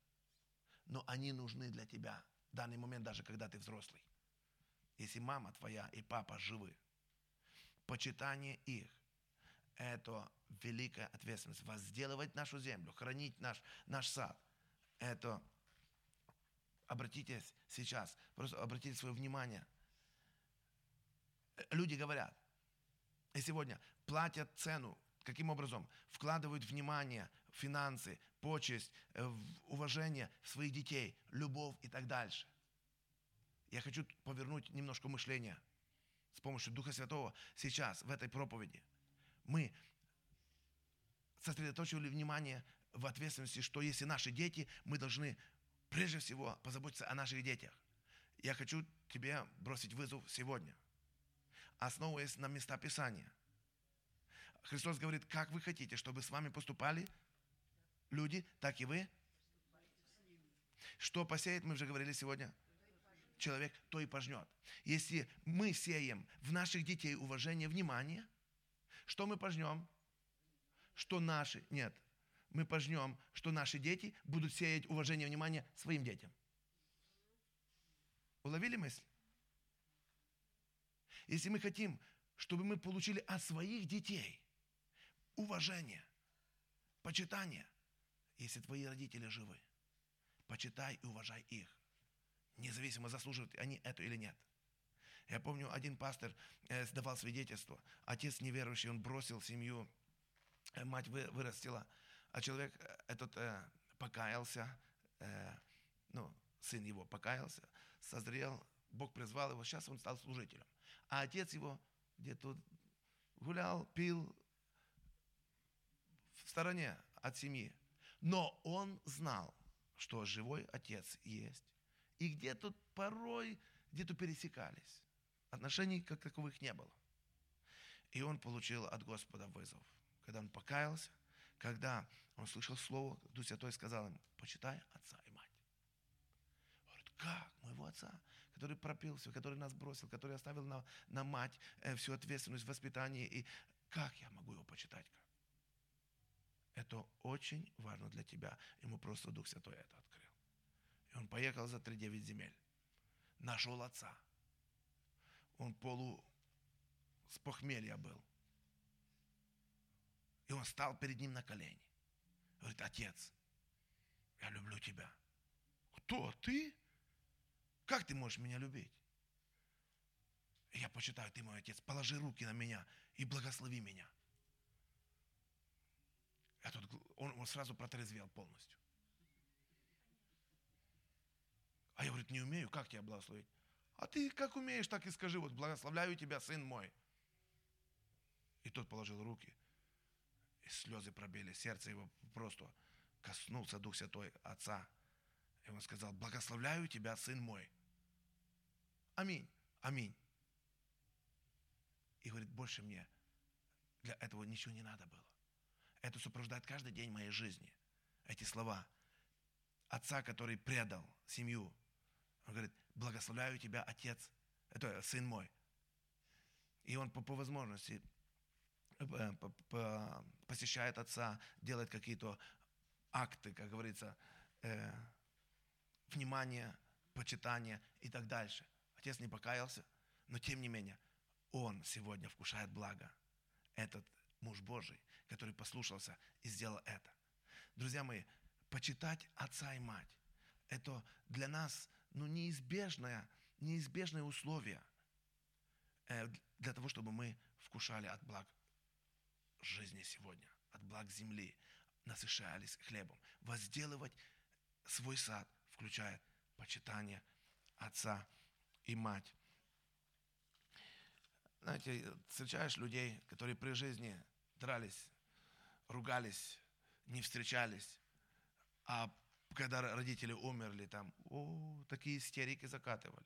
но они нужны для тебя в данный момент, даже когда ты взрослый. Если мама твоя и папа живы, почитание их – это великая ответственность. Возделывать нашу землю, хранить наш, наш сад – это обратитесь сейчас, просто обратите свое внимание. Люди говорят, и сегодня платят цену, каким образом? Вкладывают внимание, финансы, почесть, э, уважение в своих детей, любовь и так дальше. Я хочу повернуть немножко мышление с помощью Духа Святого сейчас, в этой проповеди. Мы сосредоточивали внимание в ответственности, что если наши дети, мы должны прежде всего позаботиться о наших детях. Я хочу тебе бросить вызов сегодня, основываясь на места Писания. Христос говорит, как вы хотите, чтобы с вами поступали люди, так и вы. Что посеет, мы уже говорили сегодня. Человек то и пожнет. Если мы сеем в наших детей уважение, внимание, что мы пожнем? Что наши, нет, мы пожнем, что наши дети будут сеять уважение, внимание своим детям. Уловили мысль? Если мы хотим, чтобы мы получили от своих детей уважение, почитание – если твои родители живы, почитай и уважай их. Независимо, заслуживают они это или нет. Я помню, один пастор э, сдавал свидетельство. Отец неверующий, он бросил семью, э, мать вырастила, а человек э, этот покаялся, ну, сын его покаялся, созрел, Бог призвал его, сейчас он стал служителем. А отец его где-то гулял, пил в стороне от семьи. Но он знал, что живой отец есть. И где-то порой, где-то пересекались. Отношений как таковых не было. И он получил от Господа вызов. Когда он покаялся, когда он слышал слово, Дух Святой сказал ему, почитай отца и мать. Говорит, как моего отца, который пропил все, который нас бросил, который оставил на, на мать э, всю ответственность в воспитании, и как я могу его почитать? Это очень важно для тебя. Ему просто Дух Святой это открыл. И он поехал за 3-9 земель. Нашел отца. Он полу с похмелья был. И он стал перед ним на колени. Говорит, отец, я люблю тебя. Кто? Ты? Как ты можешь меня любить? И я почитаю, ты мой отец, положи руки на меня и благослови меня. Этот, он, он сразу протрезвел полностью. А я, говорит, не умею, как тебя благословить? А ты как умеешь, так и скажи, вот благословляю тебя, сын мой. И тот положил руки. И слезы пробили, сердце его просто коснулся Дух Святой Отца. И он сказал, благословляю тебя, сын мой. Аминь, аминь. И говорит, больше мне для этого ничего не надо было. Это сопровождает каждый день моей жизни. Эти слова. Отца, который предал семью. Он говорит, благословляю тебя, отец, это сын мой. И он по, по возможности э, посещает отца, делает какие-то акты, как говорится, э, внимания, почитания и так дальше. Отец не покаялся, но тем не менее, он сегодня вкушает благо. Этот муж Божий, который послушался и сделал это. Друзья мои, почитать отца и мать, это для нас ну, неизбежное, неизбежное условие э, для того, чтобы мы вкушали от благ жизни сегодня, от благ земли, насыщались хлебом. Возделывать свой сад, включая почитание отца и мать. Знаете, встречаешь людей, которые при жизни дрались, ругались, не встречались, а когда родители умерли, там, о, такие истерики закатывали.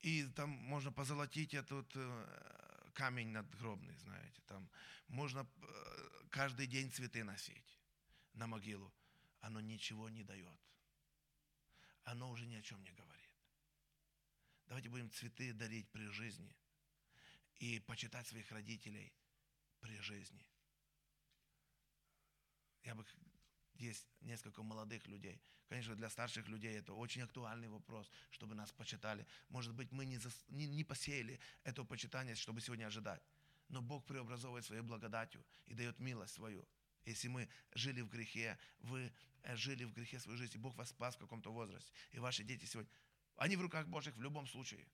И там можно позолотить этот э, камень надгробный, знаете, там можно э, каждый день цветы носить на могилу. Оно ничего не дает. Оно уже ни о чем не говорит. Давайте будем цветы дарить при жизни и почитать своих родителей при жизни. Я бы есть несколько молодых людей. Конечно, для старших людей это очень актуальный вопрос, чтобы нас почитали. Может быть, мы не, зас, не, не посеяли это почитание, чтобы сегодня ожидать. Но Бог преобразовывает своей благодатью и дает милость свою. Если мы жили в грехе, вы э, жили в грехе свою жизнь, и Бог вас спас в каком-то возрасте, и ваши дети сегодня, они в руках Божьих в любом случае.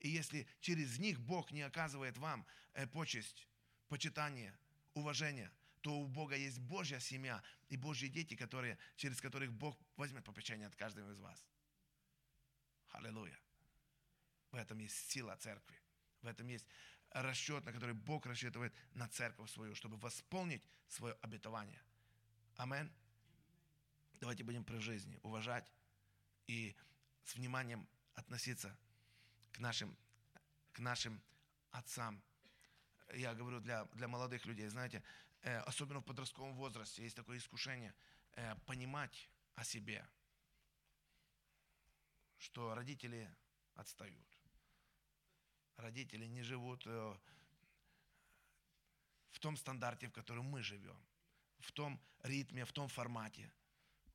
И если через них Бог не оказывает вам э, почесть, почитание, уважение, то у Бога есть Божья семья и Божьи дети, которые, через которых Бог возьмет попечение от каждого из вас. Аллилуйя. В этом есть сила церкви. В этом есть расчет, на который Бог рассчитывает на церковь свою, чтобы восполнить свое обетование. Амин. Давайте будем при жизни уважать и с вниманием относиться к нашим, к нашим отцам. Я говорю для, для молодых людей, знаете, особенно в подростковом возрасте, есть такое искушение э, понимать о себе, что родители отстают. Родители не живут э, в том стандарте, в котором мы живем, в том ритме, в том формате.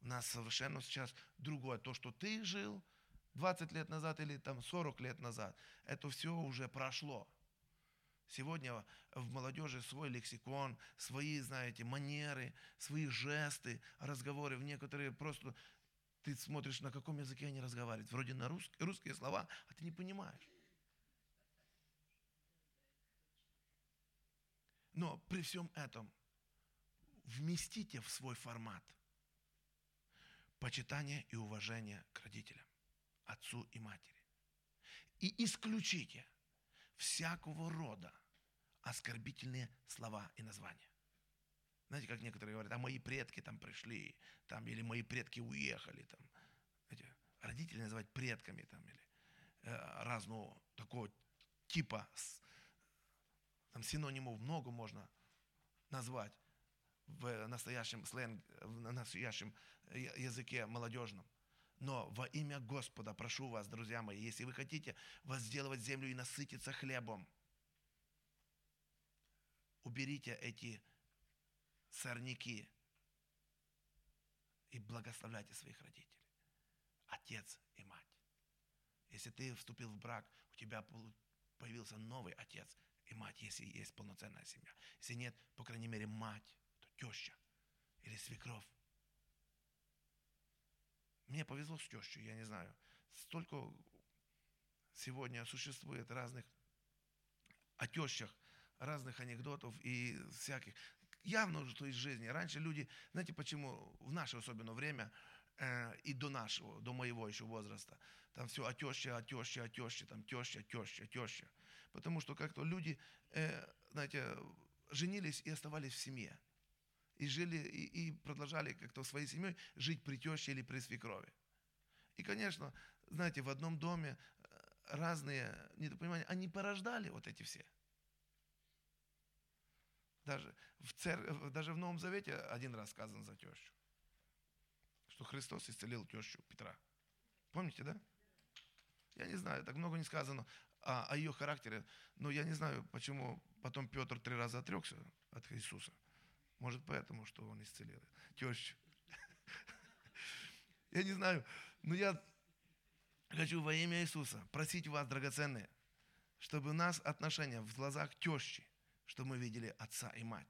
У нас совершенно сейчас другое. То, что ты жил 20 лет назад или там 40 лет назад, это все уже прошло. Сегодня в молодежи свой лексикон, свои, знаете, манеры, свои жесты, разговоры. В некоторые просто ты смотришь, на каком языке они разговаривают. Вроде на рус, русские слова, а ты не понимаешь. Но при всем этом вместите в свой формат почитание и уважение к родителям, отцу и матери. И исключите всякого рода оскорбительные слова и названия. Знаете, как некоторые говорят, а мои предки там пришли, там, или мои предки уехали. Там. Знаете, родители называть предками там, или э, разного такого типа там, синонимов много можно назвать в настоящем сленге, в настоящем языке молодежном. Но во имя Господа прошу вас, друзья мои, если вы хотите возделывать землю и насытиться хлебом – уберите эти сорняки и благословляйте своих родителей. Отец и мать. Если ты вступил в брак, у тебя появился новый отец и мать, если есть полноценная семья. Если нет, по крайней мере, мать, то теща или свекровь. Мне повезло с тещей, я не знаю. Столько сегодня существует разных о тещах, разных анекдотов и всяких. Явно, что из жизни. Раньше люди, знаете почему, в наше особенно время, э, и до нашего, до моего еще возраста, там все о теще, о теще, о теще, там теща, теща, теща. Потому что как-то люди, э, знаете, женились и оставались в семье. И жили, и, и продолжали как-то своей семьей жить при теще или при свекрови. И, конечно, знаете, в одном доме э, разные недопонимания, они порождали вот эти все. Даже в, цер... даже в Новом Завете один раз сказано за тещу, что Христос исцелил тещу Петра. Помните, да? Я не знаю, так много не сказано о, о ее характере, но я не знаю, почему потом Петр три раза отрекся от Иисуса. Может, поэтому, что он исцелил тещу. Я не знаю, но я хочу во имя Иисуса просить вас, драгоценные, чтобы у нас отношения в глазах тещи, чтобы мы видели отца и мать.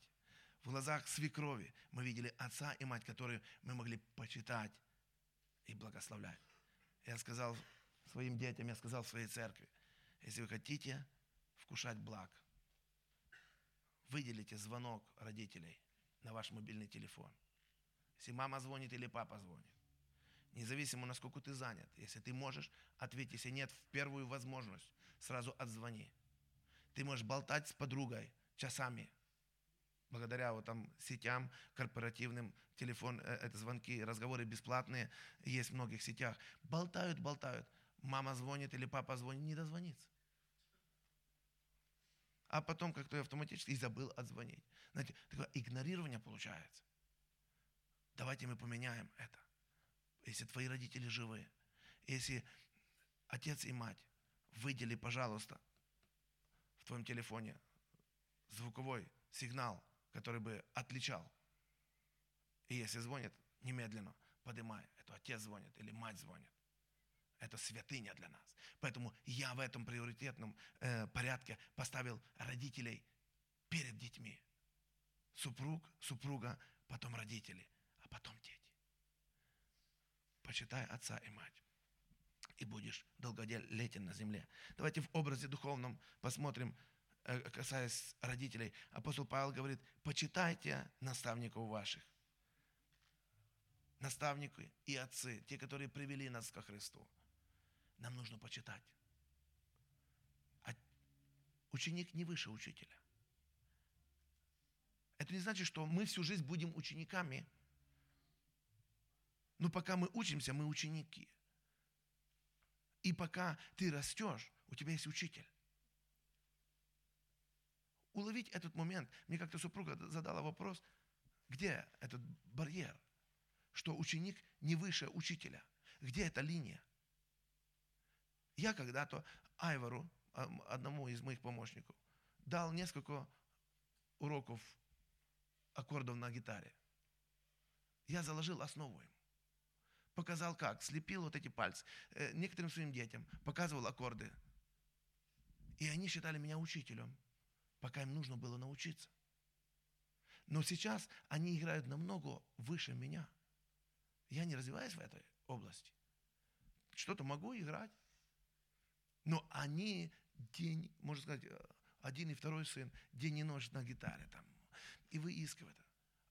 В глазах свекрови мы видели отца и мать, которые мы могли почитать и благословлять. Я сказал своим детям, я сказал своей церкви, если вы хотите вкушать благ, выделите звонок родителей на ваш мобильный телефон. Если мама звонит или папа звонит. Независимо, насколько ты занят. Если ты можешь, ответь. Если нет, в первую возможность сразу отзвони. Ты можешь болтать с подругой часами. Благодаря вот там сетям корпоративным, телефон, э, это звонки, разговоры бесплатные, есть в многих сетях. Болтают, болтают. Мама звонит или папа звонит, не дозвонится. А потом как-то автоматически и забыл отзвонить. Знаете, такое игнорирование получается. Давайте мы поменяем это. Если твои родители живы, если отец и мать, выдели, пожалуйста, в твоем телефоне звуковой сигнал, который бы отличал. И если звонит, немедленно поднимай. Это отец звонит или мать звонит. Это святыня для нас. Поэтому я в этом приоритетном э, порядке поставил родителей перед детьми. Супруг, супруга, потом родители, а потом дети. Почитай отца и мать и будешь долголетен на земле. Давайте в образе духовном посмотрим, Э, касаясь родителей, апостол Павел говорит, почитайте наставников ваших. Наставники и отцы, те, которые привели нас ко Христу. Нам нужно почитать. А ученик не выше учителя. Это не значит, что мы всю жизнь будем учениками. Но пока мы учимся, мы ученики. И пока ты растешь, у тебя есть учитель уловить этот момент. Мне как-то супруга задала вопрос, где этот барьер, что ученик не выше учителя. Где эта линия? Я когда-то Айвару, одному из моих помощников, дал несколько уроков аккордов на гитаре. Я заложил основу им. Показал как, слепил вот эти пальцы. Э, некоторым своим детям показывал аккорды. И они считали меня учителем пока им нужно было научиться. Но сейчас они играют намного выше меня. Я не развиваюсь в этой области. Что-то могу играть. Но они день, можно сказать, один и второй сын, день и ночь на гитаре там. И выискивает.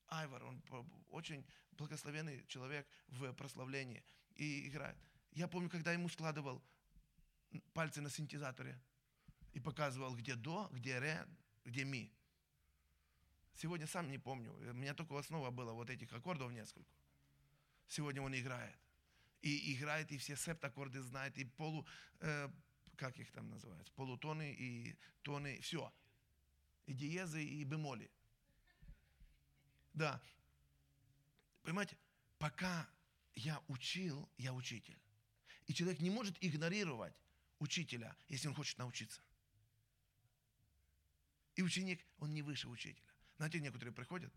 Айвар, он очень благословенный человек в прославлении и играет. Я помню, когда ему складывал пальцы на синтезаторе и показывал, где до, где ре, где ми. Сегодня сам не помню. У меня только основа была вот этих аккордов несколько. Сегодня он играет. И играет, и все септаккорды знает, и полу, э, как их там называется, полутоны и тоны, все. И диезы, и бемоли. Да. Понимаете, пока я учил, я учитель. И человек не может игнорировать учителя, если он хочет научиться. И ученик, он не выше учителя. Знаете, некоторые приходят,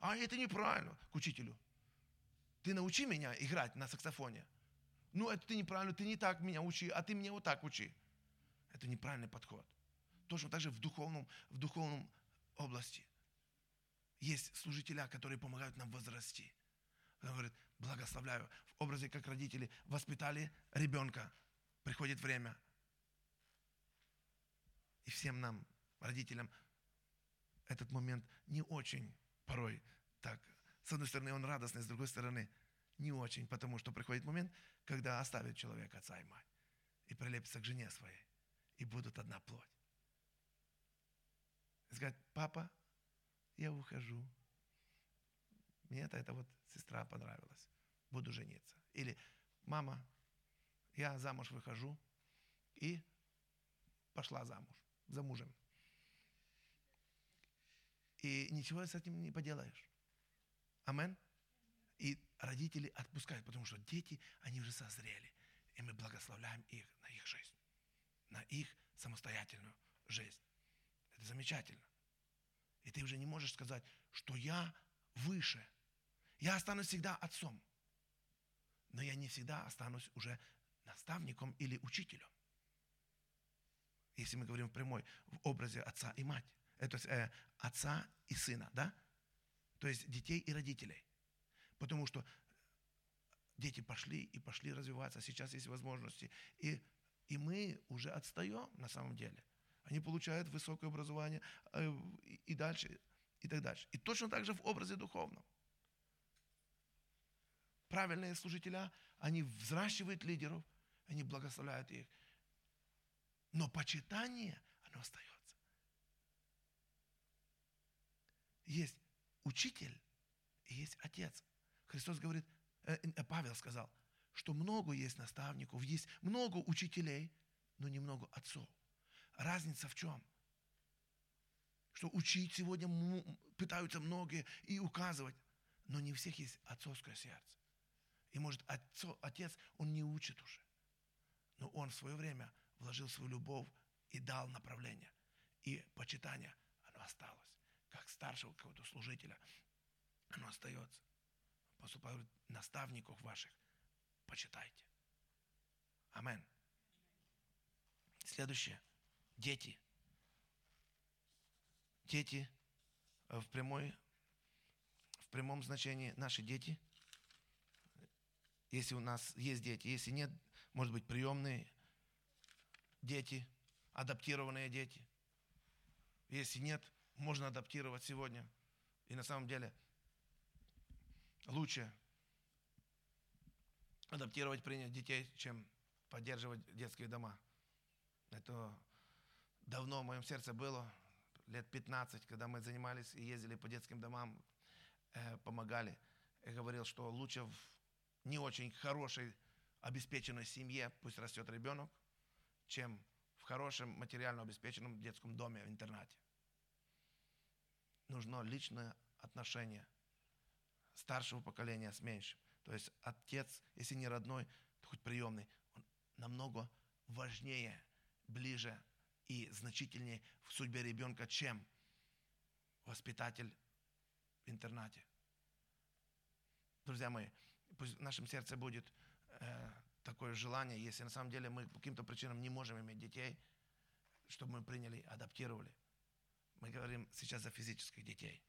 а это неправильно к учителю. Ты научи меня играть на саксофоне. Ну, это ты неправильно, ты не так меня учи, а ты меня вот так учи. Это неправильный подход. Точно так же в духовном, в духовном области. Есть служителя, которые помогают нам возрасти. Он говорит, благословляю. В образе, как родители воспитали ребенка. Приходит время. И всем нам родителям этот момент не очень порой так. С одной стороны, он радостный, с другой стороны, не очень, потому что приходит момент, когда оставит человек отца и мать и прилепится к жене своей, и будут одна плоть. И сказать, папа, я ухожу. Мне это, это вот сестра понравилась. Буду жениться. Или мама, я замуж выхожу и пошла замуж, за мужем. И ничего с этим не поделаешь. Амен. И родители отпускают, потому что дети, они уже созрели. И мы благословляем их на их жизнь, на их самостоятельную жизнь. Это замечательно. И ты уже не можешь сказать, что я выше. Я останусь всегда отцом. Но я не всегда останусь уже наставником или учителем. Если мы говорим в прямой, в образе отца и мать. Это э, отца и сына, да? То есть детей и родителей. Потому что дети пошли и пошли развиваться, сейчас есть возможности. И, и мы уже отстаем на самом деле. Они получают высокое образование э, и дальше, и так дальше. И точно так же в образе духовном. Правильные служителя, они взращивают лидеров, они благословляют их. Но почитание, оно остается. Есть учитель и есть отец. Христос говорит, э, э, Павел сказал, что много есть наставников, есть много учителей, но немного отцов. Разница в чем? Что учить сегодня пытаются многие и указывать, но не у всех есть отцовское сердце. И может отцо, отец, он не учит уже, но он в свое время вложил свою любовь и дал направление. И почитание, оно осталось как старшего какого-то служителя, оно остается. Апостол говорит, наставников ваших почитайте. Амен. Следующее. Дети. Дети в, прямой, в прямом значении наши дети. Если у нас есть дети, если нет, может быть, приемные дети, адаптированные дети. Если нет, можно адаптировать сегодня. И на самом деле лучше адаптировать, принять детей, чем поддерживать детские дома. Это давно в моем сердце было, лет 15, когда мы занимались и ездили по детским домам, э, помогали. Я говорил, что лучше в не очень хорошей, обеспеченной семье пусть растет ребенок, чем в хорошем материально обеспеченном детском доме, в интернате нужно личное отношение старшего поколения с меньшим. То есть отец, если не родной, то хоть приемный, он намного важнее, ближе и значительнее в судьбе ребенка, чем воспитатель в интернате. Друзья мои, пусть в нашем сердце будет э, такое желание, если на самом деле мы по каким-то причинам не можем иметь детей, чтобы мы приняли, адаптировали – мы говорим сейчас за физических детей.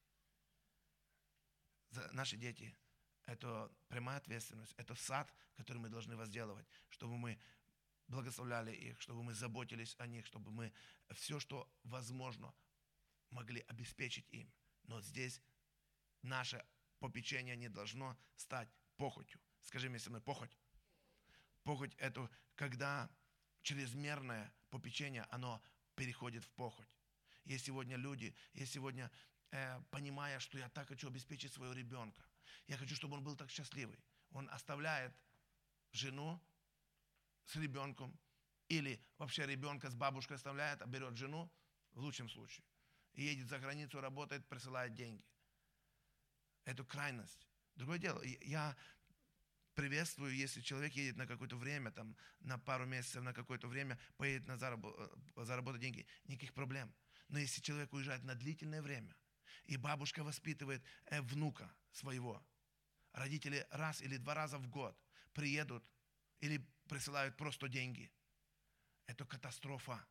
Наши дети – это прямая ответственность, это сад, который мы должны возделывать, чтобы мы благословляли их, чтобы мы заботились о них, чтобы мы все, что возможно, могли обеспечить им. Но здесь наше попечение не должно стать похотью. Скажи мне со мной, похоть. Похоть – это когда чрезмерное попечение, оно переходит в похоть. Есть сегодня люди, есть сегодня, э, понимая, что я так хочу обеспечить своего ребенка. Я хочу, чтобы он был так счастливый. Он оставляет жену с ребенком, или вообще ребенка с бабушкой оставляет, а берет жену, в лучшем случае, и едет за границу, работает, присылает деньги. Это крайность. Другое дело, я приветствую, если человек едет на какое-то время, там, на пару месяцев, на какое-то время, поедет на заработ, э, заработать деньги, никаких проблем. Но если человек уезжает на длительное время, и бабушка воспитывает э, внука своего, родители раз или два раза в год приедут или присылают просто деньги, это катастрофа.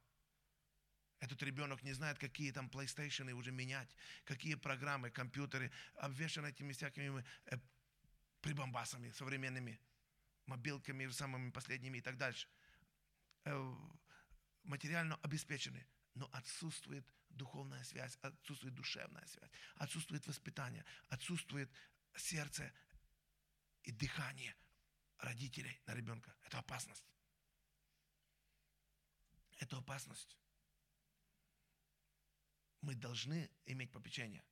Этот ребенок не знает, какие там PlayStation уже менять, какие программы, компьютеры, обвешаны этими всякими э, прибамбасами современными, мобилками самыми последними и так дальше. Э, материально обеспечены но отсутствует духовная связь, отсутствует душевная связь, отсутствует воспитание, отсутствует сердце и дыхание родителей на ребенка. Это опасность. Это опасность. Мы должны иметь попечение.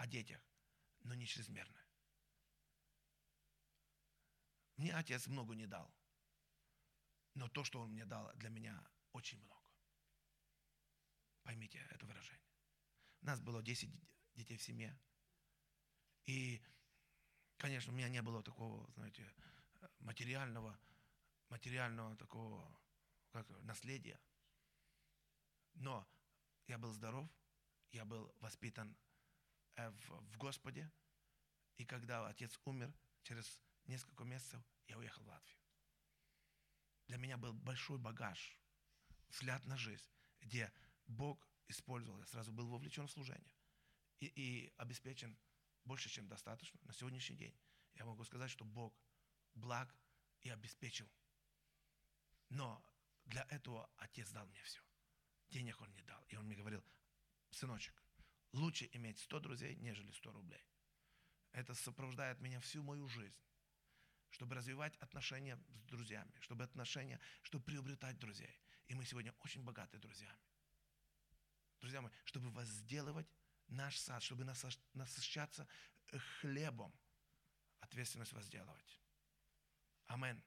о детях, но не чрезмерно. Мне отец много не дал. Но то, что он мне дал, для меня очень много. Поймите это выражение. У нас было 10 детей в семье. И, конечно, у меня не было такого, знаете, материального, материального такого как, наследия. Но я был здоров, я был воспитан э, в, в Господе. И когда отец умер, через несколько месяцев я уехал в Латвию. Для меня был большой багаж, взгляд на жизнь, где Бог использовал, я сразу был вовлечен в служение и, и обеспечен больше, чем достаточно. На сегодняшний день я могу сказать, что Бог благ и обеспечил. Но для этого Отец дал мне все. Денег Он не дал. И Он мне говорил, сыночек, лучше иметь 100 друзей, нежели 100 рублей. Это сопровождает меня всю мою жизнь чтобы развивать отношения с друзьями, чтобы отношения, чтобы приобретать друзей. И мы сегодня очень богаты друзьями. Друзья мои, чтобы возделывать наш сад, чтобы насыщаться хлебом, ответственность возделывать. Амен.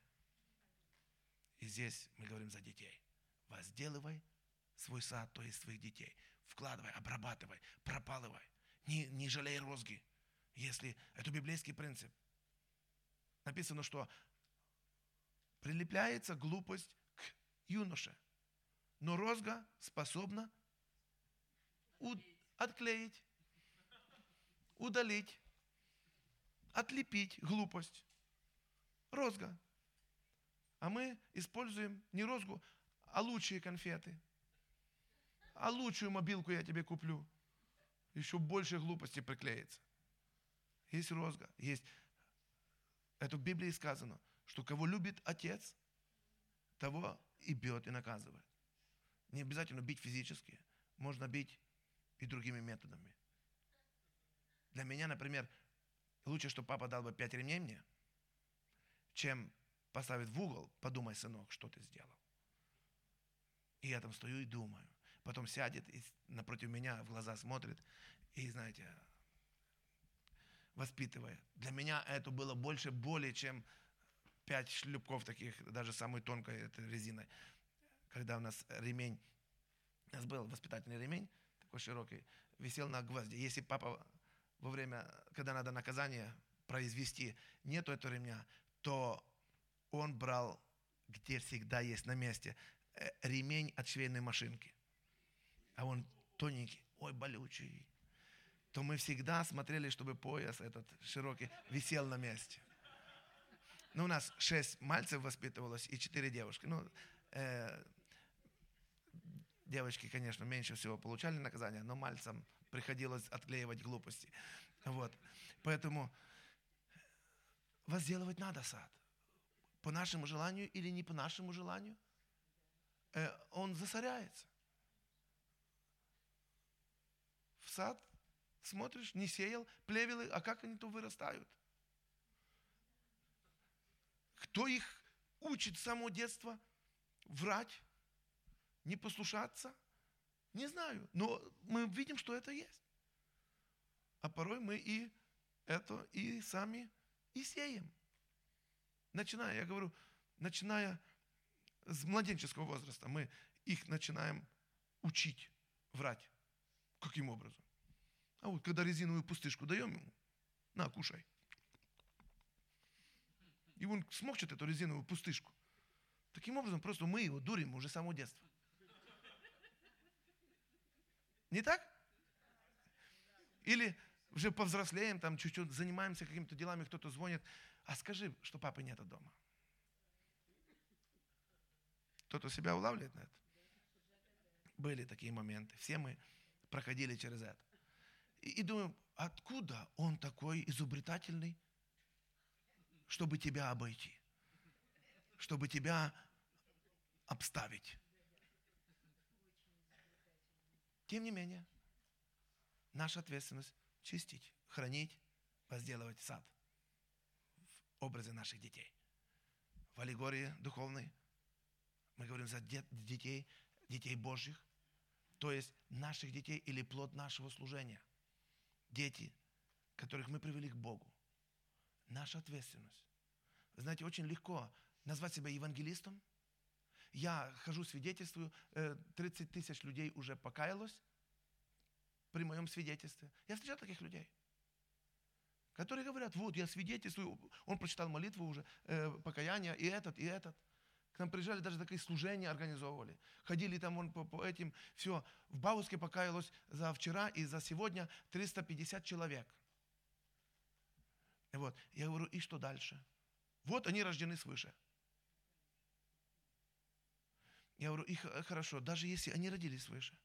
И здесь мы говорим за детей. Возделывай свой сад, то есть своих детей. Вкладывай, обрабатывай, пропалывай. Не, не жалей розги. Если это библейский принцип написано, что прилепляется глупость к юноше. Но розга способна отклеить, удалить, отлепить глупость. Розга. А мы используем не розгу, а лучшие конфеты. А лучшую мобилку я тебе куплю. Еще больше глупости приклеится. Есть розга, есть это в Библии сказано, что кого любит отец, того и бьет, и наказывает. Не обязательно бить физически, можно бить и другими методами. Для меня, например, лучше, что папа дал бы пять ремней мне, чем поставить в угол, подумай, сынок, что ты сделал. И я там стою и думаю. Потом сядет и напротив меня в глаза смотрит и, знаете, воспитывая. Для меня это было больше боли, чем пять шлепков таких, даже самой тонкой этой резиной. Когда у нас ремень, у нас был воспитательный ремень, такой широкий, висел на гвозди. Если папа во время, когда надо наказание произвести, нету этого ремня, то он брал, где всегда есть на месте, э, ремень от швейной машинки. А он тоненький, ой, болючий то мы всегда смотрели, чтобы пояс этот широкий висел на месте. Ну, у нас шесть мальцев воспитывалось и четыре девушки. Ну, э, девочки, конечно, меньше всего получали наказание, но мальцам приходилось отклеивать глупости. Вот. Поэтому возделывать надо сад. По нашему желанию или не по нашему желанию. Э, он засоряется. В сад Смотришь, не сеял, плевелы, а как они то вырастают? Кто их учит с самого детства врать, не послушаться? Не знаю, но мы видим, что это есть. А порой мы и это и сами и сеем. Начиная, я говорю, начиная с младенческого возраста, мы их начинаем учить врать. Каким образом? А вот когда резиновую пустышку даем ему, на, кушай. И он смокчет эту резиновую пустышку. Таким образом, просто мы его дурим уже с самого детства. Не так? Или уже повзрослеем, там чуть-чуть занимаемся какими-то делами, кто-то звонит. А скажи, что папы нет дома. Кто-то себя улавливает на это? Были такие моменты. Все мы проходили через это. И, и думаем, откуда он такой изобретательный, чтобы тебя обойти, чтобы тебя обставить. Тем не менее, наша ответственность чистить, хранить, возделывать сад в образе наших детей. В аллегории духовной мы говорим за детей, детей Божьих, то есть наших детей или плод нашего служения – дети которых мы привели к Богу. Наша ответственность. Знаете, очень легко назвать себя евангелистом. Я хожу, свидетельствую, 30 э, тысяч людей уже покаялось при моем свидетельстве. Я встречал таких людей, которые говорят, вот, я свидетельствую, он прочитал молитву уже, э, покаяние, и этот, и этот. К нам приезжали, даже такие служения организовывали. Ходили там вон по, по этим, все. В Бауске покаялось за вчера и за сегодня 350 человек. Вот, я говорю, и что дальше? Вот они рождены свыше. Я говорю, их э, хорошо, даже если они родились свыше,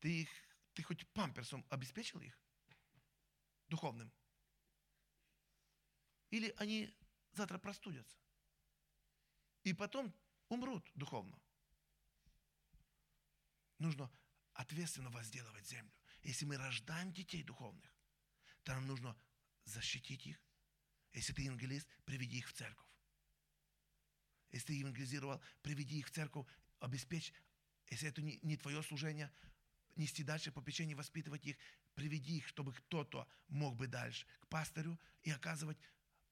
ты их, ты хоть памперсом обеспечил их? Духовным? Или они завтра простудятся? И потом умрут духовно. Нужно ответственно возделывать землю. Если мы рождаем детей духовных, то нам нужно защитить их. Если ты евангелист, приведи их в церковь. Если ты евангелизировал, приведи их в церковь, обеспечь. Если это не, не твое служение, нести дальше попечение, воспитывать их, приведи их, чтобы кто-то мог бы дальше к пастырю и оказывать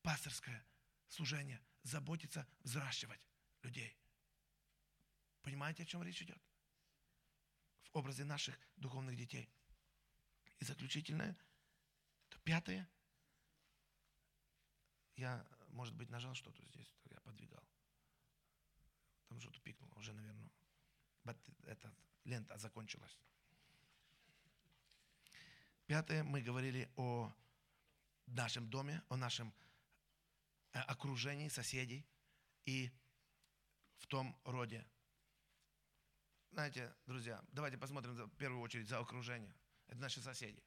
пасторское служение, заботиться, взращивать людей. Понимаете, о чем речь идет? В образе наших духовных детей. И заключительное, то пятое. Я, может быть, нажал что-то здесь, я подвигал. Там что-то пикнуло, уже, наверное, эта лента закончилась. Пятое, мы говорили о нашем доме, о нашем Э, окружении соседей и в том роде. Знаете, друзья, давайте посмотрим в первую очередь за окружение. Это наши соседи.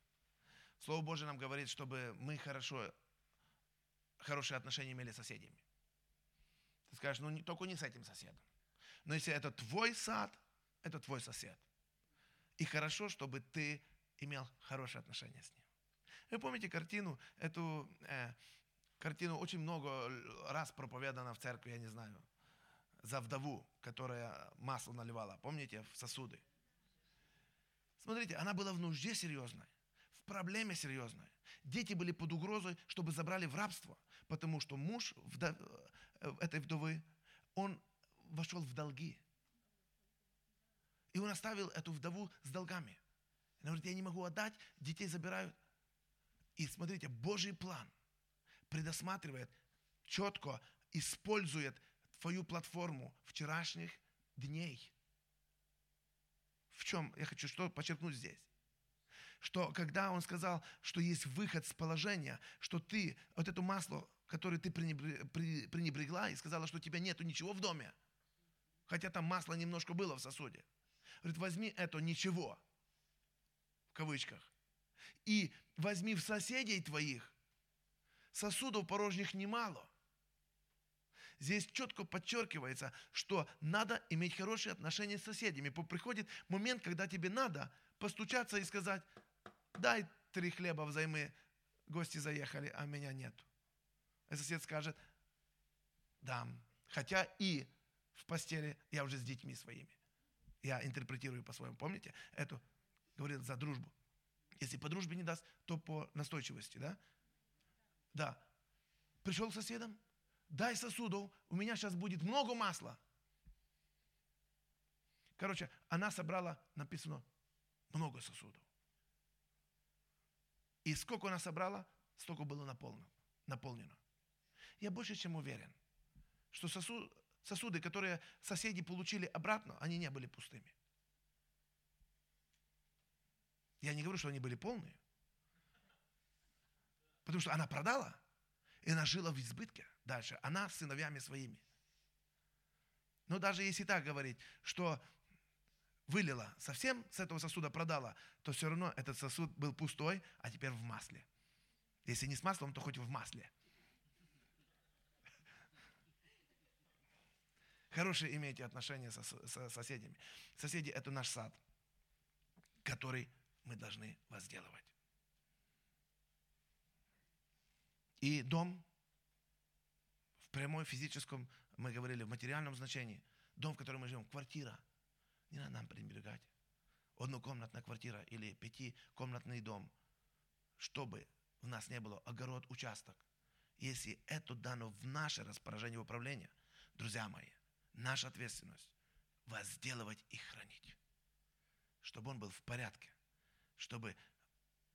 Слово Божье нам говорит, чтобы мы хорошо, хорошие отношения имели с соседями. Ты скажешь, ну не, только не с этим соседом. Но если это твой сад, это твой сосед. И хорошо, чтобы ты имел хорошие отношения с ним. Вы помните картину, эту э, картину очень много раз проповедана в церкви, я не знаю, за вдову, которая масло наливала, помните, в сосуды. Смотрите, она была в нужде серьезной, в проблеме серьезной. Дети были под угрозой, чтобы забрали в рабство, потому что муж вдов... Э, этой вдовы, он вошел в долги. И он оставил эту вдову с долгами. Она говорит, я не могу отдать, детей забирают. И смотрите, Божий план – предусматривает, четко использует твою платформу вчерашних дней. В чем я хочу что подчеркнуть здесь? Что когда он сказал, что есть выход с положения, что ты вот это масло, которое ты пренебрегла и сказала, что у тебя нету ничего в доме, хотя там масло немножко было в сосуде. Говорит, возьми это ничего, в кавычках, и возьми в соседей твоих сосудов порожних немало. Здесь четко подчеркивается, что надо иметь хорошие отношения с соседями. Приходит момент, когда тебе надо постучаться и сказать, дай три хлеба взаймы, гости заехали, а меня нет. И сосед скажет, дам. Хотя и в постели я уже с детьми своими. Я интерпретирую по-своему. Помните? Это говорит за дружбу. Если по дружбе не даст, то по настойчивости, да? Да. Пришел к соседам, дай сосудов, у меня сейчас будет много масла. Короче, она собрала, написано, много сосудов. И сколько она собрала, столько было наполнено. наполнено. Я больше чем уверен, что сосуд, сосуды, которые соседи получили обратно, они не были пустыми. Я не говорю, что они были полные. Потому что она продала, и она жила в избытке дальше. Она с сыновьями своими. Но даже если так говорить, что вылила, совсем с этого сосуда продала, то все равно этот сосуд был пустой, а теперь в масле. Если не с маслом, то хоть в масле. Хорошие имейте отношения со, со соседями. Соседи – это наш сад, который мы должны возделывать. И дом в прямом физическом, мы говорили, в материальном значении, дом, в котором мы живем, квартира, не надо нам пренебрегать. Однокомнатная квартира или пятикомнатный дом, чтобы в нас не было огород, участок. Если это дано в наше распоряжение управления, друзья мои, наша ответственность возделывать и хранить, чтобы он был в порядке, чтобы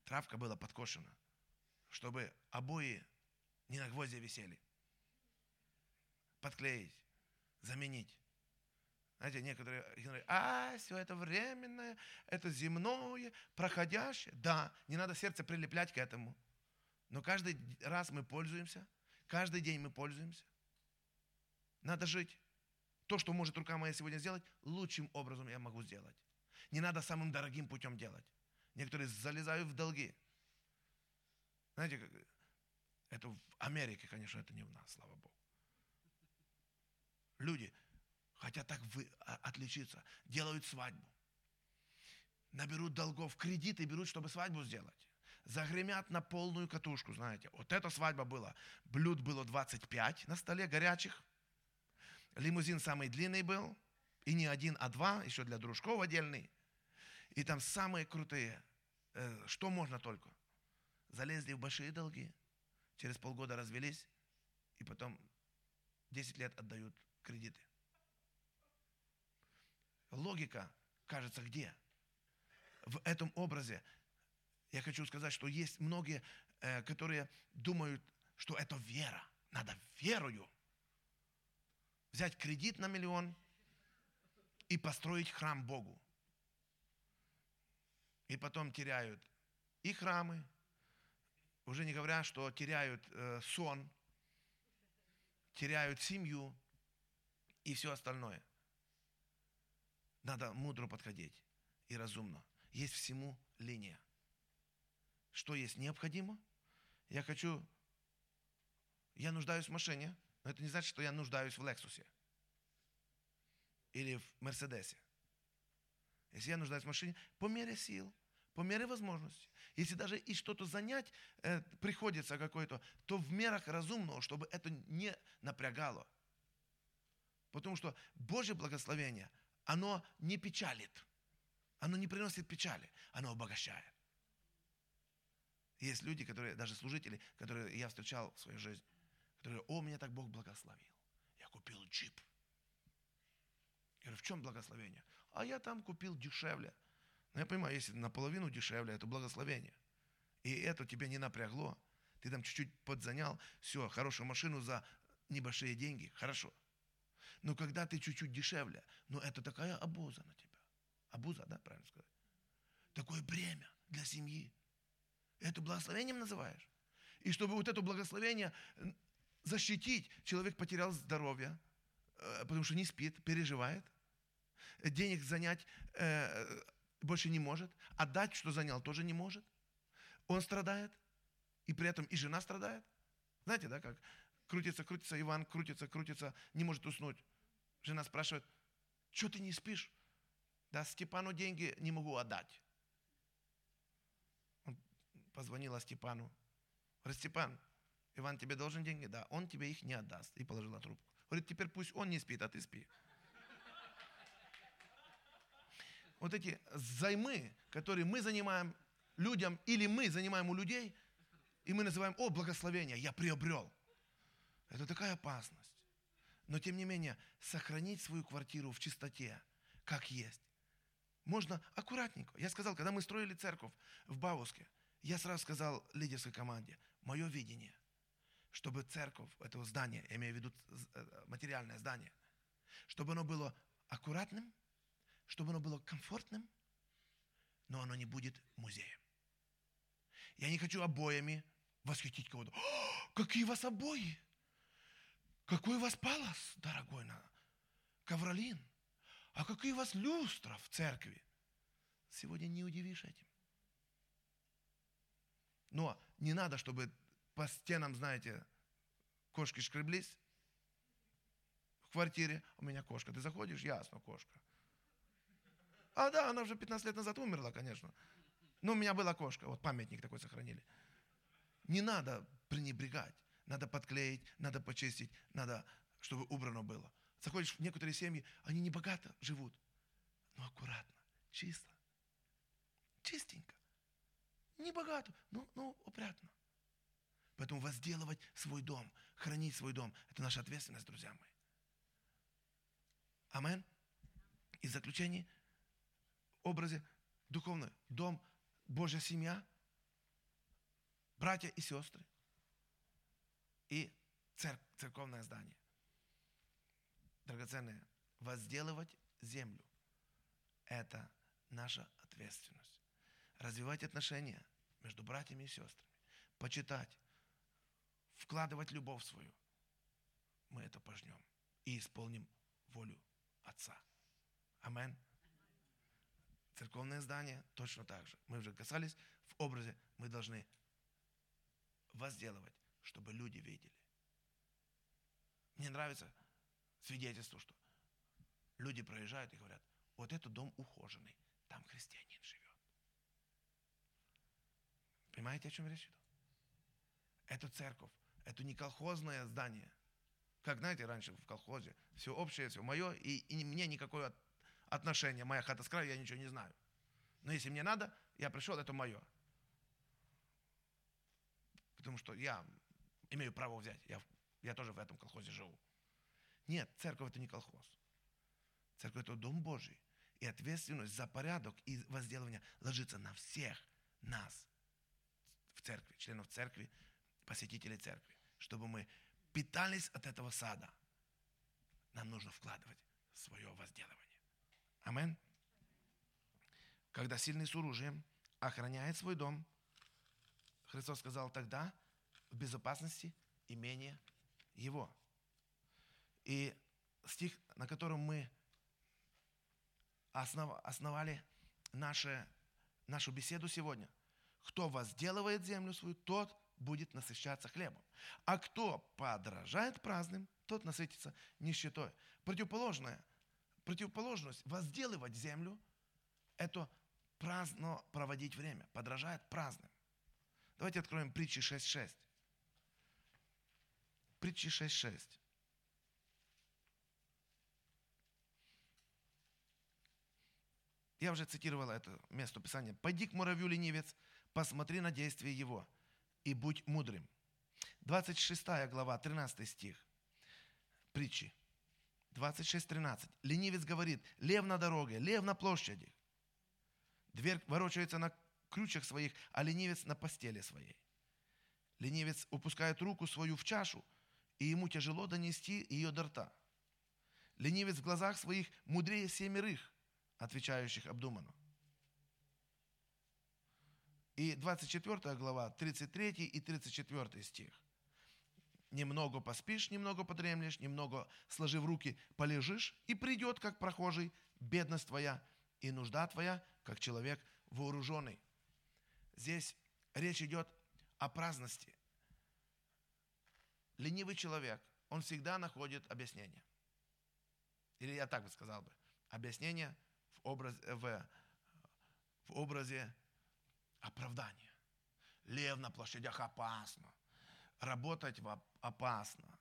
травка была подкошена, чтобы обои не на гвозди висели, подклеить, заменить. Знаете, некоторые говорят, а, все это временное, это земное, проходящее. Да, не надо сердце прилеплять к этому. Но каждый раз мы пользуемся, каждый день мы пользуемся. Надо жить. То, что может рука моя сегодня сделать, лучшим образом я могу сделать. Не надо самым дорогим путем делать. Некоторые залезают в долги. Знаете, это в Америке, конечно, это не у нас, слава Богу. Люди хотят так вы, а, отличиться, делают свадьбу. Наберут долгов, кредиты берут, чтобы свадьбу сделать. Загремят на полную катушку, знаете. Вот эта свадьба была. Блюд было 25 на столе горячих. Лимузин самый длинный был. И не один, а два, еще для дружков отдельный. И там самые крутые. Э, что можно только. Залезли в большие долги. Через полгода развелись. И потом 10 лет отдают кредиты. Логика, кажется, где? В этом образе я хочу сказать, что есть многие, э, которые думают, что это вера. Надо верою взять кредит на миллион и построить храм Богу. И потом теряют и храмы, уже не говоря, что теряют э, сон, теряют семью и все остальное. Надо мудро подходить и разумно. Есть всему линия. Что есть необходимо? Я хочу, я нуждаюсь в машине, но это не значит, что я нуждаюсь в Лексусе или в Мерседесе. Если я нуждаюсь в машине, по мере сил, по мере возможности. Если даже и что-то занять э, приходится какое-то, то в мерах разумного, чтобы это не напрягало. Потому что Божье благословение – оно не печалит. Оно не приносит печали, оно обогащает. Есть люди, которые, даже служители, которые я встречал в своей жизни, которые, о, меня так Бог благословил. Я купил джип. Я говорю, в чем благословение? А я там купил дешевле. Но я понимаю, если наполовину дешевле, это благословение. И это тебе не напрягло. Ты там чуть-чуть подзанял, все, хорошую машину за небольшие деньги, хорошо. Но когда ты чуть-чуть дешевле, ну это такая обуза на тебя. Обуза, да, правильно сказать? Такое бремя для семьи. Это благословением называешь? И чтобы вот это благословение защитить, человек потерял здоровье, э, потому что не спит, переживает. Денег занять э, больше не может. Отдать, что занял, тоже не может. Он страдает. И при этом и жена страдает. Знаете, да, как? Крутится, крутится, Иван крутится, крутится, не может уснуть. Жена спрашивает, что ты не спишь? Да Степану деньги не могу отдать. Он позвонила Степану. Говорит, Степан, Иван тебе должен деньги? Да, он тебе их не отдаст. И положила трубку. Говорит, теперь пусть он не спит, а ты спи. Вот эти займы, которые мы занимаем людям, или мы занимаем у людей, и мы называем, о, благословение, я приобрел. Это такая опасность. Но тем не менее, сохранить свою квартиру в чистоте, как есть. Можно аккуратненько. Я сказал, когда мы строили церковь в Бауске, я сразу сказал лидерской команде, мое видение, чтобы церковь этого здания, я имею в виду э, материальное здание, чтобы оно было аккуратным, чтобы оно было комфортным, но оно не будет музеем. Я не хочу обоями восхитить кого-то. Какие у вас обои! Какой у вас палас, дорогой на ковролин? А какие у вас люстра в церкви? Сегодня не удивишь этим. Но не надо, чтобы по стенам, знаете, кошки шкреблись. В квартире у меня кошка. Ты заходишь, ясно, кошка. А да, она уже 15 лет назад умерла, конечно. Но у меня была кошка, вот памятник такой сохранили. Не надо пренебрегать. Надо подклеить, надо почистить, надо, чтобы убрано было. Заходишь в некоторые семьи, они не богато живут, но аккуратно, чисто, чистенько. Не богато, но, но опрятно. Поэтому возделывать свой дом, хранить свой дом – это наша ответственность, друзья мои. Амен. И в заключение, в образе духовный дом, Божья семья, братья и сестры и церк, церковное здание. Драгоценное, возделывать землю – это наша ответственность. Развивать отношения между братьями и сестрами, почитать, вкладывать любовь свою. Мы это пожнем и исполним волю Отца. Амен. Церковное здание точно так же. Мы уже касались в образе, мы должны возделывать, чтобы люди видели. Мне нравится свидетельство, что люди проезжают и говорят, вот этот дом ухоженный, там христианин живет. Понимаете, о чем речь идет? Это церковь, это не колхозное здание. Как, знаете, раньше в колхозе все общее, все мое, и, и мне никакое отношение. Моя хата с краю, я ничего не знаю. Но если мне надо, я пришел, это мое. Потому что я имею право взять. Я, я тоже в этом колхозе живу. Нет, церковь это не колхоз. Церковь это дом Божий. И ответственность за порядок и возделывание ложится на всех нас в церкви, членов церкви, посетителей церкви. Чтобы мы питались от этого сада, нам нужно вкладывать свое возделывание. Амин. Когда сильный с оружием охраняет свой дом, Христос сказал тогда в безопасности имение его. И стих, на котором мы основ, основали наше, нашу беседу сегодня. Кто возделывает землю свою, тот будет насыщаться хлебом. А кто подражает праздным, тот насытится нищетой. Противоположное, противоположность возделывать землю – это праздно проводить время, подражает праздным. Давайте откроем притчи 6.6. Притчи 6.6. Я уже цитировал это место Писания. «Пойди к муравью, ленивец, посмотри на действие его, и будь мудрым». 26 глава, 13 стих. Притчи. 26.13. Ленивец говорит, лев на дороге, лев на площади. Дверь ворочается на крючах своих, а ленивец на постели своей. Ленивец упускает руку свою в чашу, и ему тяжело донести ее до рта. Ленивец в глазах своих мудрее семерых, отвечающих обдуманно. И 24 глава, 33 и 34 стих. Немного поспишь, немного подремлешь, немного сложив руки, полежишь, и придет, как прохожий, бедность твоя, и нужда твоя, как человек вооруженный. Здесь речь идет о праздности. Ленивый человек, он всегда находит объяснение. Или я так бы сказал бы. Объяснение в образе, в, в образе оправдания. Лев на площадях опасно. Работать опасно.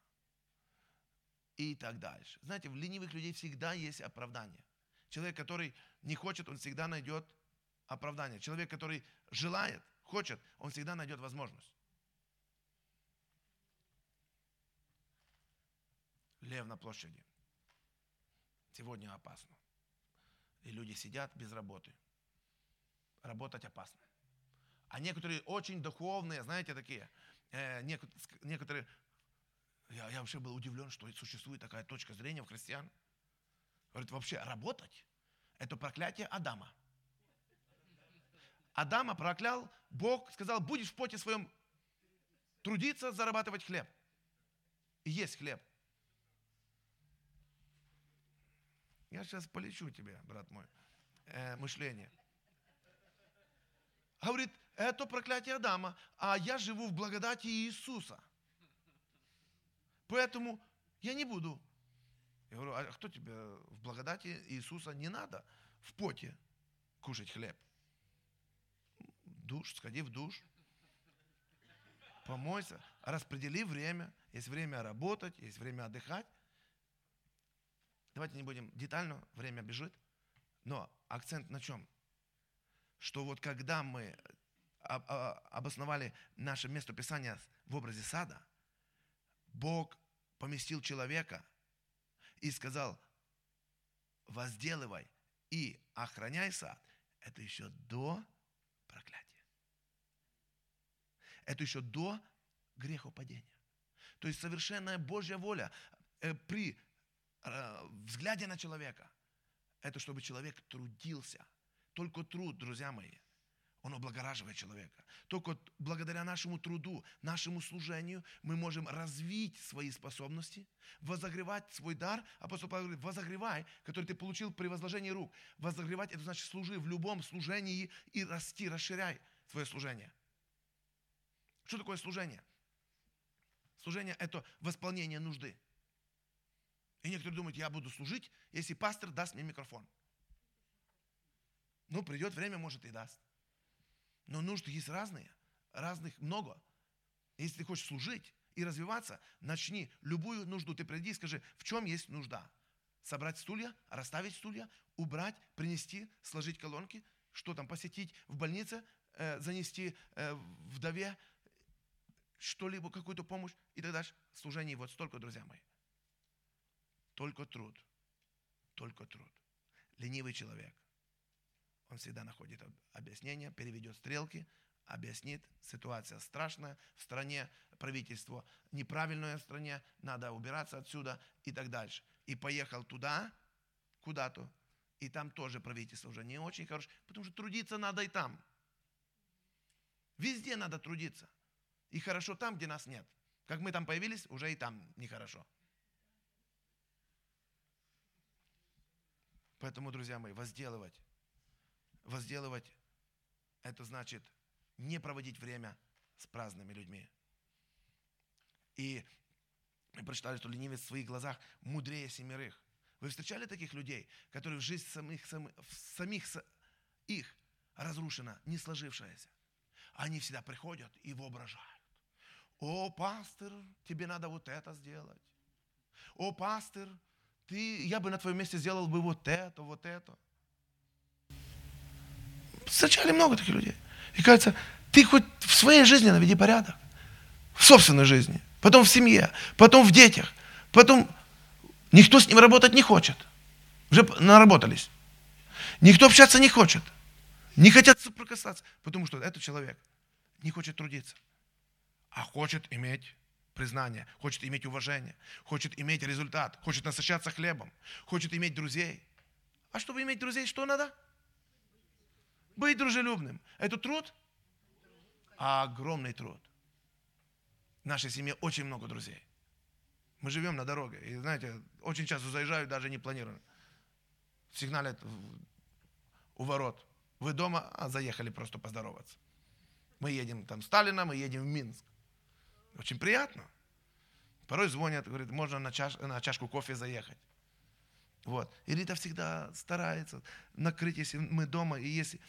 И так дальше. Знаете, в ленивых людей всегда есть оправдание. Человек, который не хочет, он всегда найдет оправдание. Человек, который желает, хочет, он всегда найдет возможность. Лев на площади. Сегодня опасно. И люди сидят без работы. Работать опасно. А некоторые очень духовные, знаете, такие, э, некоторые, я, я вообще был удивлен, что существует такая точка зрения в христиан. Говорит, вообще работать – это проклятие Адама. Адама проклял, Бог сказал, будешь в поте своем трудиться, зарабатывать хлеб. И есть хлеб. Я сейчас полечу тебе, брат мой, э, мышление. Говорит, это проклятие Адама, а я живу в благодати Иисуса. Поэтому я не буду. Я говорю, а кто тебе в благодати Иисуса не надо в поте кушать хлеб? Душ, сходи в душ, помойся, распредели время. Есть время работать, есть время отдыхать. Давайте не будем детально, время бежит. Но акцент на чем? Что вот когда мы обосновали наше место Писания в образе сада, Бог поместил человека и сказал, возделывай и охраняй сад. Это еще до проклятия. Это еще до грехопадения. То есть совершенная Божья воля э, при э, взгляде на человека, это чтобы человек трудился. Только труд, друзья мои, он облагораживает человека. Только благодаря нашему труду, нашему служению мы можем развить свои способности, возогревать свой дар. Апостол Павел говорит, возогревай, который ты получил при возложении рук. Возогревать, это значит служи в любом служении и расти, расширяй свое служение. Что такое служение? Служение – это восполнение нужды. И некоторые думают, я буду служить, если пастор даст мне микрофон. Ну, придет время, может, и даст. Но нужды есть разные, разных много. Если ты хочешь служить и развиваться, начни любую нужду. Ты приди и скажи, в чем есть нужда. Собрать стулья, расставить стулья, убрать, принести, сложить колонки, что там, посетить в больнице, э, занести э, вдове, что-либо, какую-то помощь и так дальше. Служение вот столько, друзья мои. Только труд. Только труд. Ленивый человек. Он всегда находит объяснение, переведет стрелки, объяснит, ситуация страшная в стране, правительство неправильное в стране, надо убираться отсюда и так дальше. И поехал туда, куда-то, и там тоже правительство уже не очень хорошее, потому что трудиться надо и там. Везде надо трудиться. И хорошо там, где нас нет. Как мы там появились, уже и там нехорошо. Поэтому, друзья мои, возделывать. Возделывать – это значит не проводить время с праздными людьми. И мы прочитали, что ленивец в своих глазах мудрее семерых. Вы встречали таких людей, которые в жизнь самих, самих, самих их разрушена, не сложившаяся? Они всегда приходят и воображают. О, пастор, тебе надо вот это сделать. О, пастор, ты, я бы на твоем месте сделал бы вот это, вот это. Встречали много таких людей. И кажется, ты хоть в своей жизни наведи порядок. В собственной жизни. Потом в семье. Потом в детях. Потом никто с ним работать не хочет. Уже наработались. Никто общаться не хочет. Не хотят соприкасаться. Потому что этот человек не хочет трудиться. А хочет иметь признание, хочет иметь уважение, хочет иметь результат, хочет насыщаться хлебом, хочет иметь друзей. А чтобы иметь друзей, что надо? Быть дружелюбным. Это труд? Огромный труд. В нашей семье очень много друзей. Мы живем на дороге. И знаете, очень часто заезжают, даже не планируем. Сигналят у ворот. Вы дома, а заехали просто поздороваться. Мы едем там в Сталина, мы едем в Минск. Очень приятно. Порой звонят, говорят, можно на, чаш, на чашку кофе заехать. Вот. И Рита всегда старается накрыть, если мы дома, и если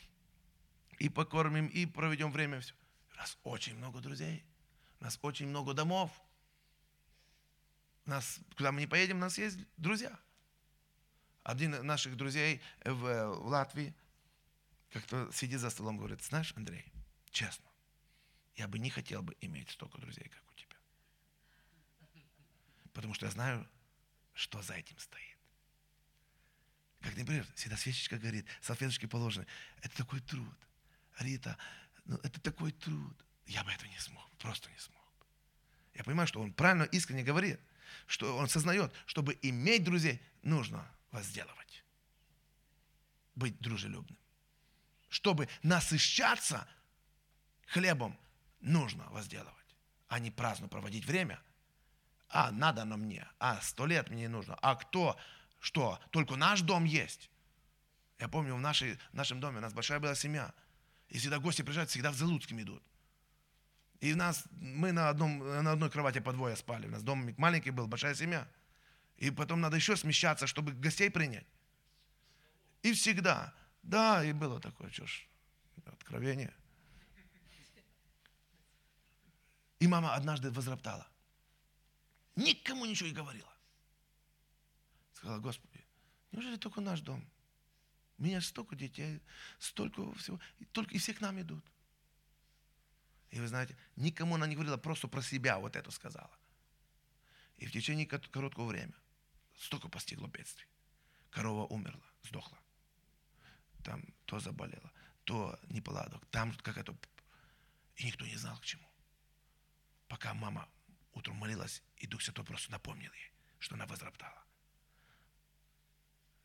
и покормим, и проведем время. Все. У нас очень много друзей. У нас очень много домов. У нас, куда мы не поедем, у нас есть друзья. Один из наших друзей в, в Латвии как-то сидит за столом, говорит, знаешь, Андрей, честно, я бы не хотел бы иметь столько друзей, как у тебя. Потому что я знаю, что за этим стоит. Как, например, всегда свечечка горит, салфеточки положены. Это такой труд. Рита, ну, это такой труд. Я бы этого не смог, просто не смог. Я понимаю, что он правильно, искренне говорит, что он сознает, чтобы иметь друзей, нужно возделывать. Быть дружелюбным. Чтобы насыщаться хлебом, нужно возделывать, а не праздно проводить время. А, надо оно мне, а, сто лет мне не нужно. А кто, что, только наш дом есть. Я помню, в, нашей, в нашем доме у нас большая была семья. И всегда гости приезжают, всегда в Залуцким идут. И нас, мы на, одном, на одной кровати по двое спали. У нас дом маленький был, большая семья. И потом надо еще смещаться, чтобы гостей принять. И всегда. Да, и было такое, что ж, откровение. И мама однажды возроптала. Никому ничего не говорила. Сказала, Господи, неужели только наш дом? У меня столько детей, столько всего, и, только, и все к нам идут. И вы знаете, никому она не говорила, просто про себя вот это сказала. И в течение короткого времени столько постигло бедствий. Корова умерла, сдохла. Там то заболела, то неполадок, там как это. И никто не знал к чему. Пока мама утром молилась, и Дух Святой просто напомнил ей, что она возроптала.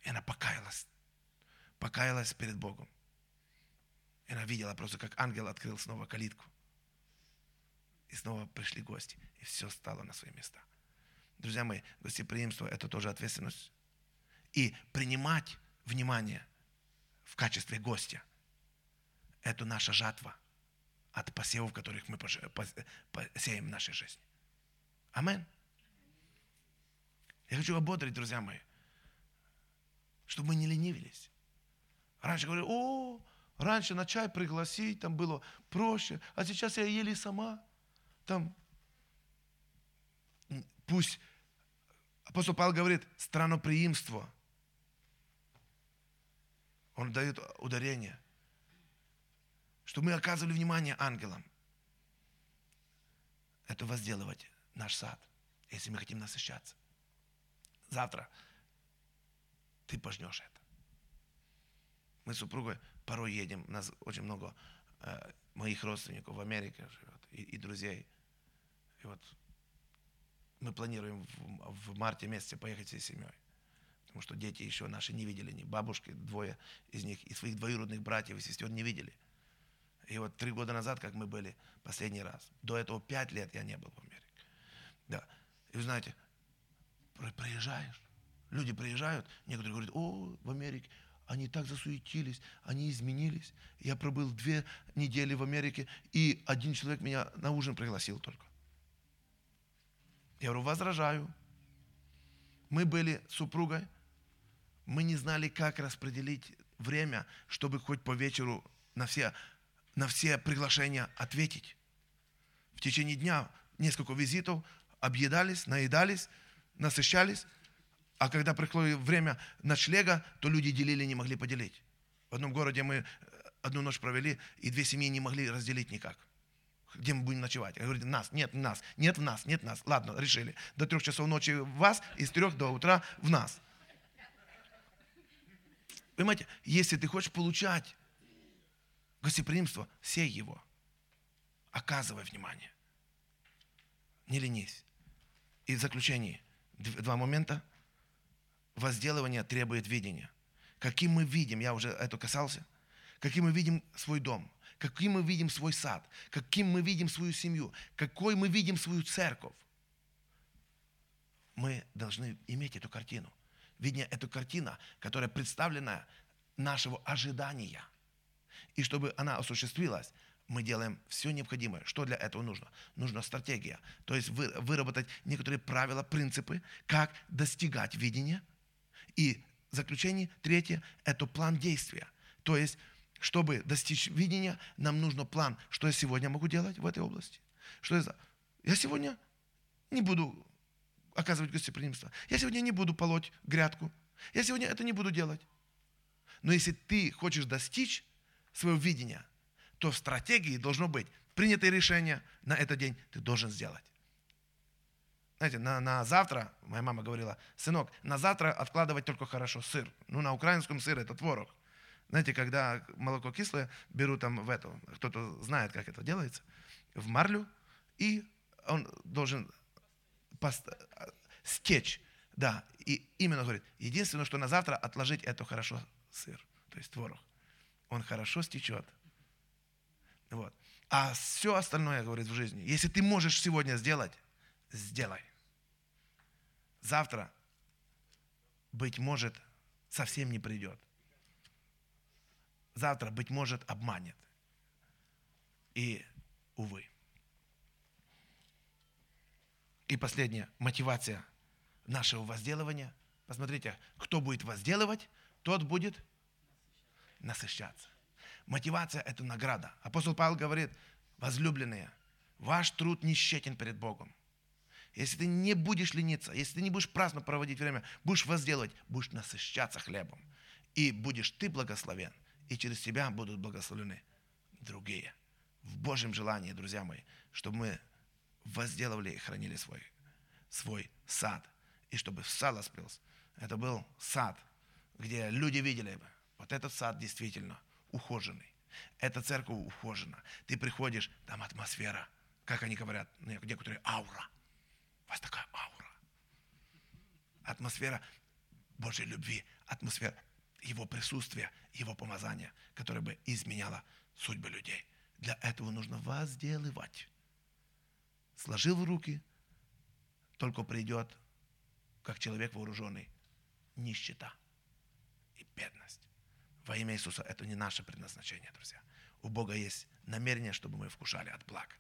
И она покаялась. Покаялась перед Богом. И она видела просто, как ангел открыл снова калитку. И снова пришли гости. И все стало на свои места. Друзья мои, гостеприимство – это тоже ответственность. И принимать внимание в качестве гостя – это наша жатва от посевов, которых мы посеем в нашей жизни. Амин. Я хочу ободрить, друзья мои, чтобы мы не ленивились. Раньше говорили, о, раньше на чай пригласить, там было проще, а сейчас я еле сама. Там пусть апостол Павел говорит, страноприимство. Он дает ударение, чтобы мы оказывали внимание ангелам. Это возделывать наш сад, если мы хотим насыщаться. Завтра ты пожнешь это. Мы с супругой порой едем, у нас очень много э, моих родственников в Америке живет и, и друзей. И вот мы планируем в, в марте месяце поехать всей семьей. Потому что дети еще наши не видели, ни бабушки, двое из них, и своих двоюродных братьев и сестер не видели. И вот три года назад, как мы были последний раз, до этого пять лет я не был в Америке. Да. И вы знаете, приезжаешь, люди приезжают, некоторые говорят, о, в Америке, они так засуетились, они изменились. Я пробыл две недели в Америке, и один человек меня на ужин пригласил только. Я говорю, возражаю. Мы были супругой, мы не знали, как распределить время, чтобы хоть по вечеру на все, на все приглашения ответить. В течение дня несколько визитов, объедались, наедались, насыщались, а когда пришло время ночлега, то люди делили, не могли поделить. В одном городе мы одну ночь провели, и две семьи не могли разделить никак. Где мы будем ночевать? Я говорю, нас, нет нас, нет нас, нет нас. Ладно, решили. До трех часов ночи в вас, и с трех до утра в нас. Понимаете, если ты хочешь получать гостеприимство, сей его. Оказывай внимание. Не ленись. И в заключении два момента. Возделывание требует видения. Каким мы видим, я уже это касался, каким мы видим свой дом, каким мы видим свой сад, каким мы видим свою семью, какой мы видим свою церковь. Мы должны иметь эту картину. Видение – эту картина, которая представлена нашего ожидания. И чтобы она осуществилась, мы делаем все необходимое. Что для этого нужно? Нужна стратегия. То есть выработать некоторые правила, принципы, как достигать видения. И заключение, третье, это план действия. То есть, чтобы достичь видения, нам нужно план, что я сегодня могу делать в этой области. Что я, я сегодня не буду оказывать гостеприимство. Я сегодня не буду полоть грядку. Я сегодня это не буду делать. Но если ты хочешь достичь своего видения – то в стратегии должно быть принятое решение на этот день ты должен сделать. Знаете, на, на завтра, моя мама говорила, сынок, на завтра откладывать только хорошо сыр. Ну, на украинском сыр это творог. Знаете, когда молоко кислое, беру там в эту, кто-то знает, как это делается, в марлю, и он должен пост, стечь. Да, и именно говорит, единственное, что на завтра отложить, это хорошо сыр, то есть творог. Он хорошо стечет. Вот. А все остальное, говорит, в жизни, если ты можешь сегодня сделать, сделай. Завтра, быть может, совсем не придет. Завтра, быть может, обманет. И, увы. И последняя мотивация нашего возделывания. Посмотрите, кто будет возделывать, тот будет насыщаться. Мотивация – это награда. Апостол Павел говорит, возлюбленные, ваш труд нищетен перед Богом. Если ты не будешь лениться, если ты не будешь праздно проводить время, будешь возделывать, будешь насыщаться хлебом. И будешь ты благословен, и через тебя будут благословлены другие. в Божьем желании, друзья мои, чтобы мы возделывали и хранили свой, свой сад. И чтобы сало сплелся. Это был сад, где люди видели, вот этот сад действительно ухоженный. Эта церковь ухожена. Ты приходишь, там атмосфера, как они говорят, некоторые аура. Вас такая аура. Атмосфера Божьей любви, атмосфера Его присутствия, Его помазания, которое бы изменяло судьбы людей. Для этого нужно возделывать. Сложил руки, только придет, как человек вооруженный, нищета и бедность. Во имя Иисуса это не наше предназначение, друзья. У Бога есть намерение, чтобы мы вкушали от благ.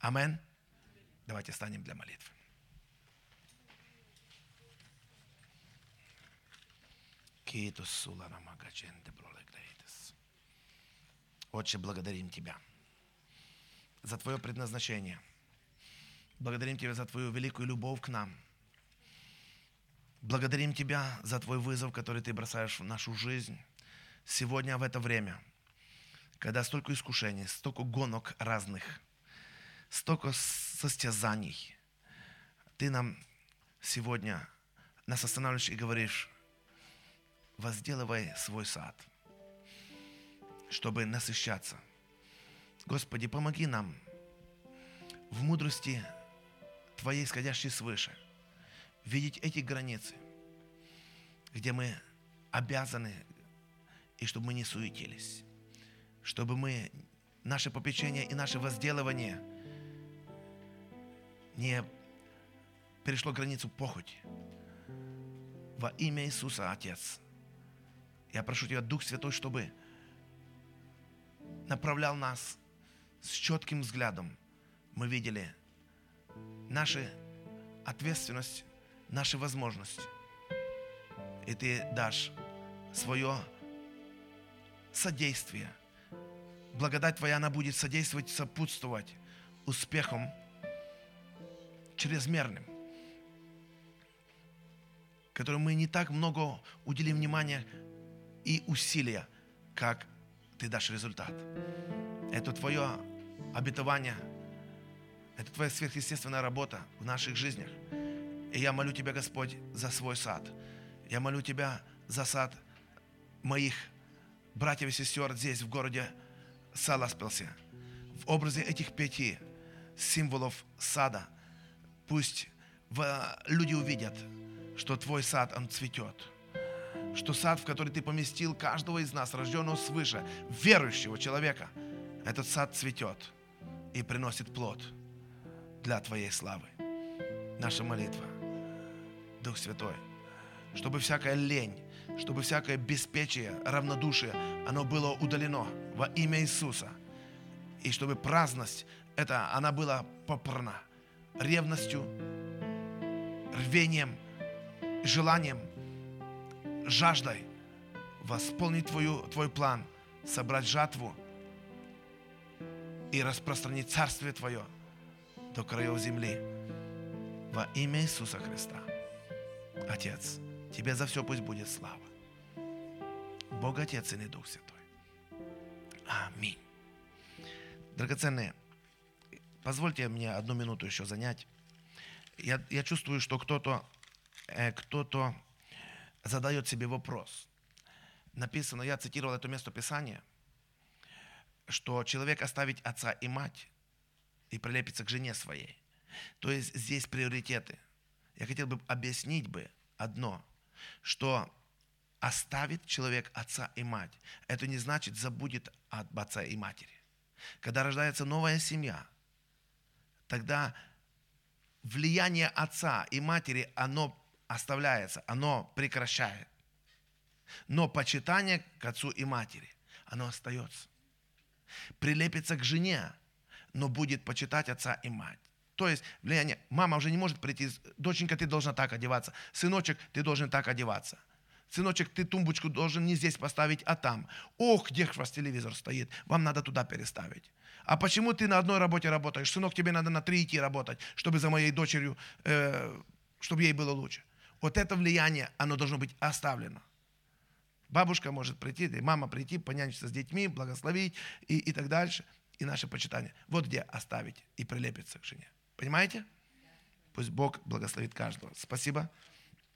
Амен. Давайте станем для молитвы. Отче, благодарим Тебя за Твое предназначение. Благодарим Тебя за Твою великую любовь к нам. Благодарим Тебя за Твой вызов, который Ты бросаешь в нашу жизнь сегодня в это время, когда столько искушений, столько гонок разных, столько состязаний. Ты нам сегодня нас останавливаешь и говоришь, возделывай свой сад, чтобы насыщаться. Господи, помоги нам в мудрости Твоей, исходящей свыше, видеть эти границы, где мы обязаны, и чтобы мы не суетились, чтобы мы, наше попечение и наше возделывание не перешло границу похоти. Во имя Иисуса, Отец – я прошу Тебя, Дух Святой, чтобы направлял нас с четким взглядом. Мы видели нашу ответственность, наши возможности. И Ты дашь свое содействие. Благодать Твоя, она будет содействовать, сопутствовать успехом чрезмерным, которым мы не так много уделим внимания и усилия, как ты дашь результат. Это твое обетование, это твоя сверхъестественная работа в наших жизнях. И я молю Тебя, Господь, за свой сад. Я молю Тебя за сад моих братьев и сестер здесь, в городе Саласпелсе. В образе этих пяти символов сада пусть люди увидят, что Твой сад, он цветет – что сад, в который ты поместил каждого из нас, рожденного свыше, верующего человека, этот сад цветет и приносит плод для Твоей славы. Наша молитва, Дух Святой, чтобы всякая лень, чтобы всякое беспечие, равнодушие, оно было удалено во имя Иисуса. И чтобы праздность, это, она была попрана ревностью, рвением, желанием – жаждой восполнить твою, твой план, собрать жатву и распространить Царствие Твое до краев земли. Во имя Иисуса Христа. Отец, Тебе за все пусть будет слава. Бог Отец и Дух Святой. Аминь. Драгоценные, позвольте мне одну минуту еще занять. Я, я чувствую, что кто-то э, кто-то задает себе вопрос. Написано, я цитировал это место Писания, что человек оставить отца и мать и прилепится к жене своей. То есть здесь приоритеты. Я хотел бы объяснить бы одно, что оставит человек отца и мать, это не значит забудет от отца и матери. Когда рождается новая семья, тогда влияние отца и матери, оно оставляется, оно прекращает. Но почитание к отцу и матери, оно остается. Прилепится к жене, но будет почитать отца и мать. То есть влияние, мама уже не может прийти, доченька, ты должна так одеваться, сыночек, ты должен так одеваться. Сыночек, ты тумбочку должен не здесь поставить, а там. Ох, где у вас телевизор стоит, вам надо туда переставить. А почему ты на одной работе работаешь? Сынок, тебе надо на три идти работать, чтобы за моей дочерью, э, чтобы ей было лучше. Вот это влияние, оно должно быть оставлено. Бабушка может прийти, и мама прийти, понянчиться с детьми, благословить и, и так дальше. и наше почитание. Вот где оставить и прилепиться к жене. Понимаете? Пусть Бог благословит каждого. Спасибо.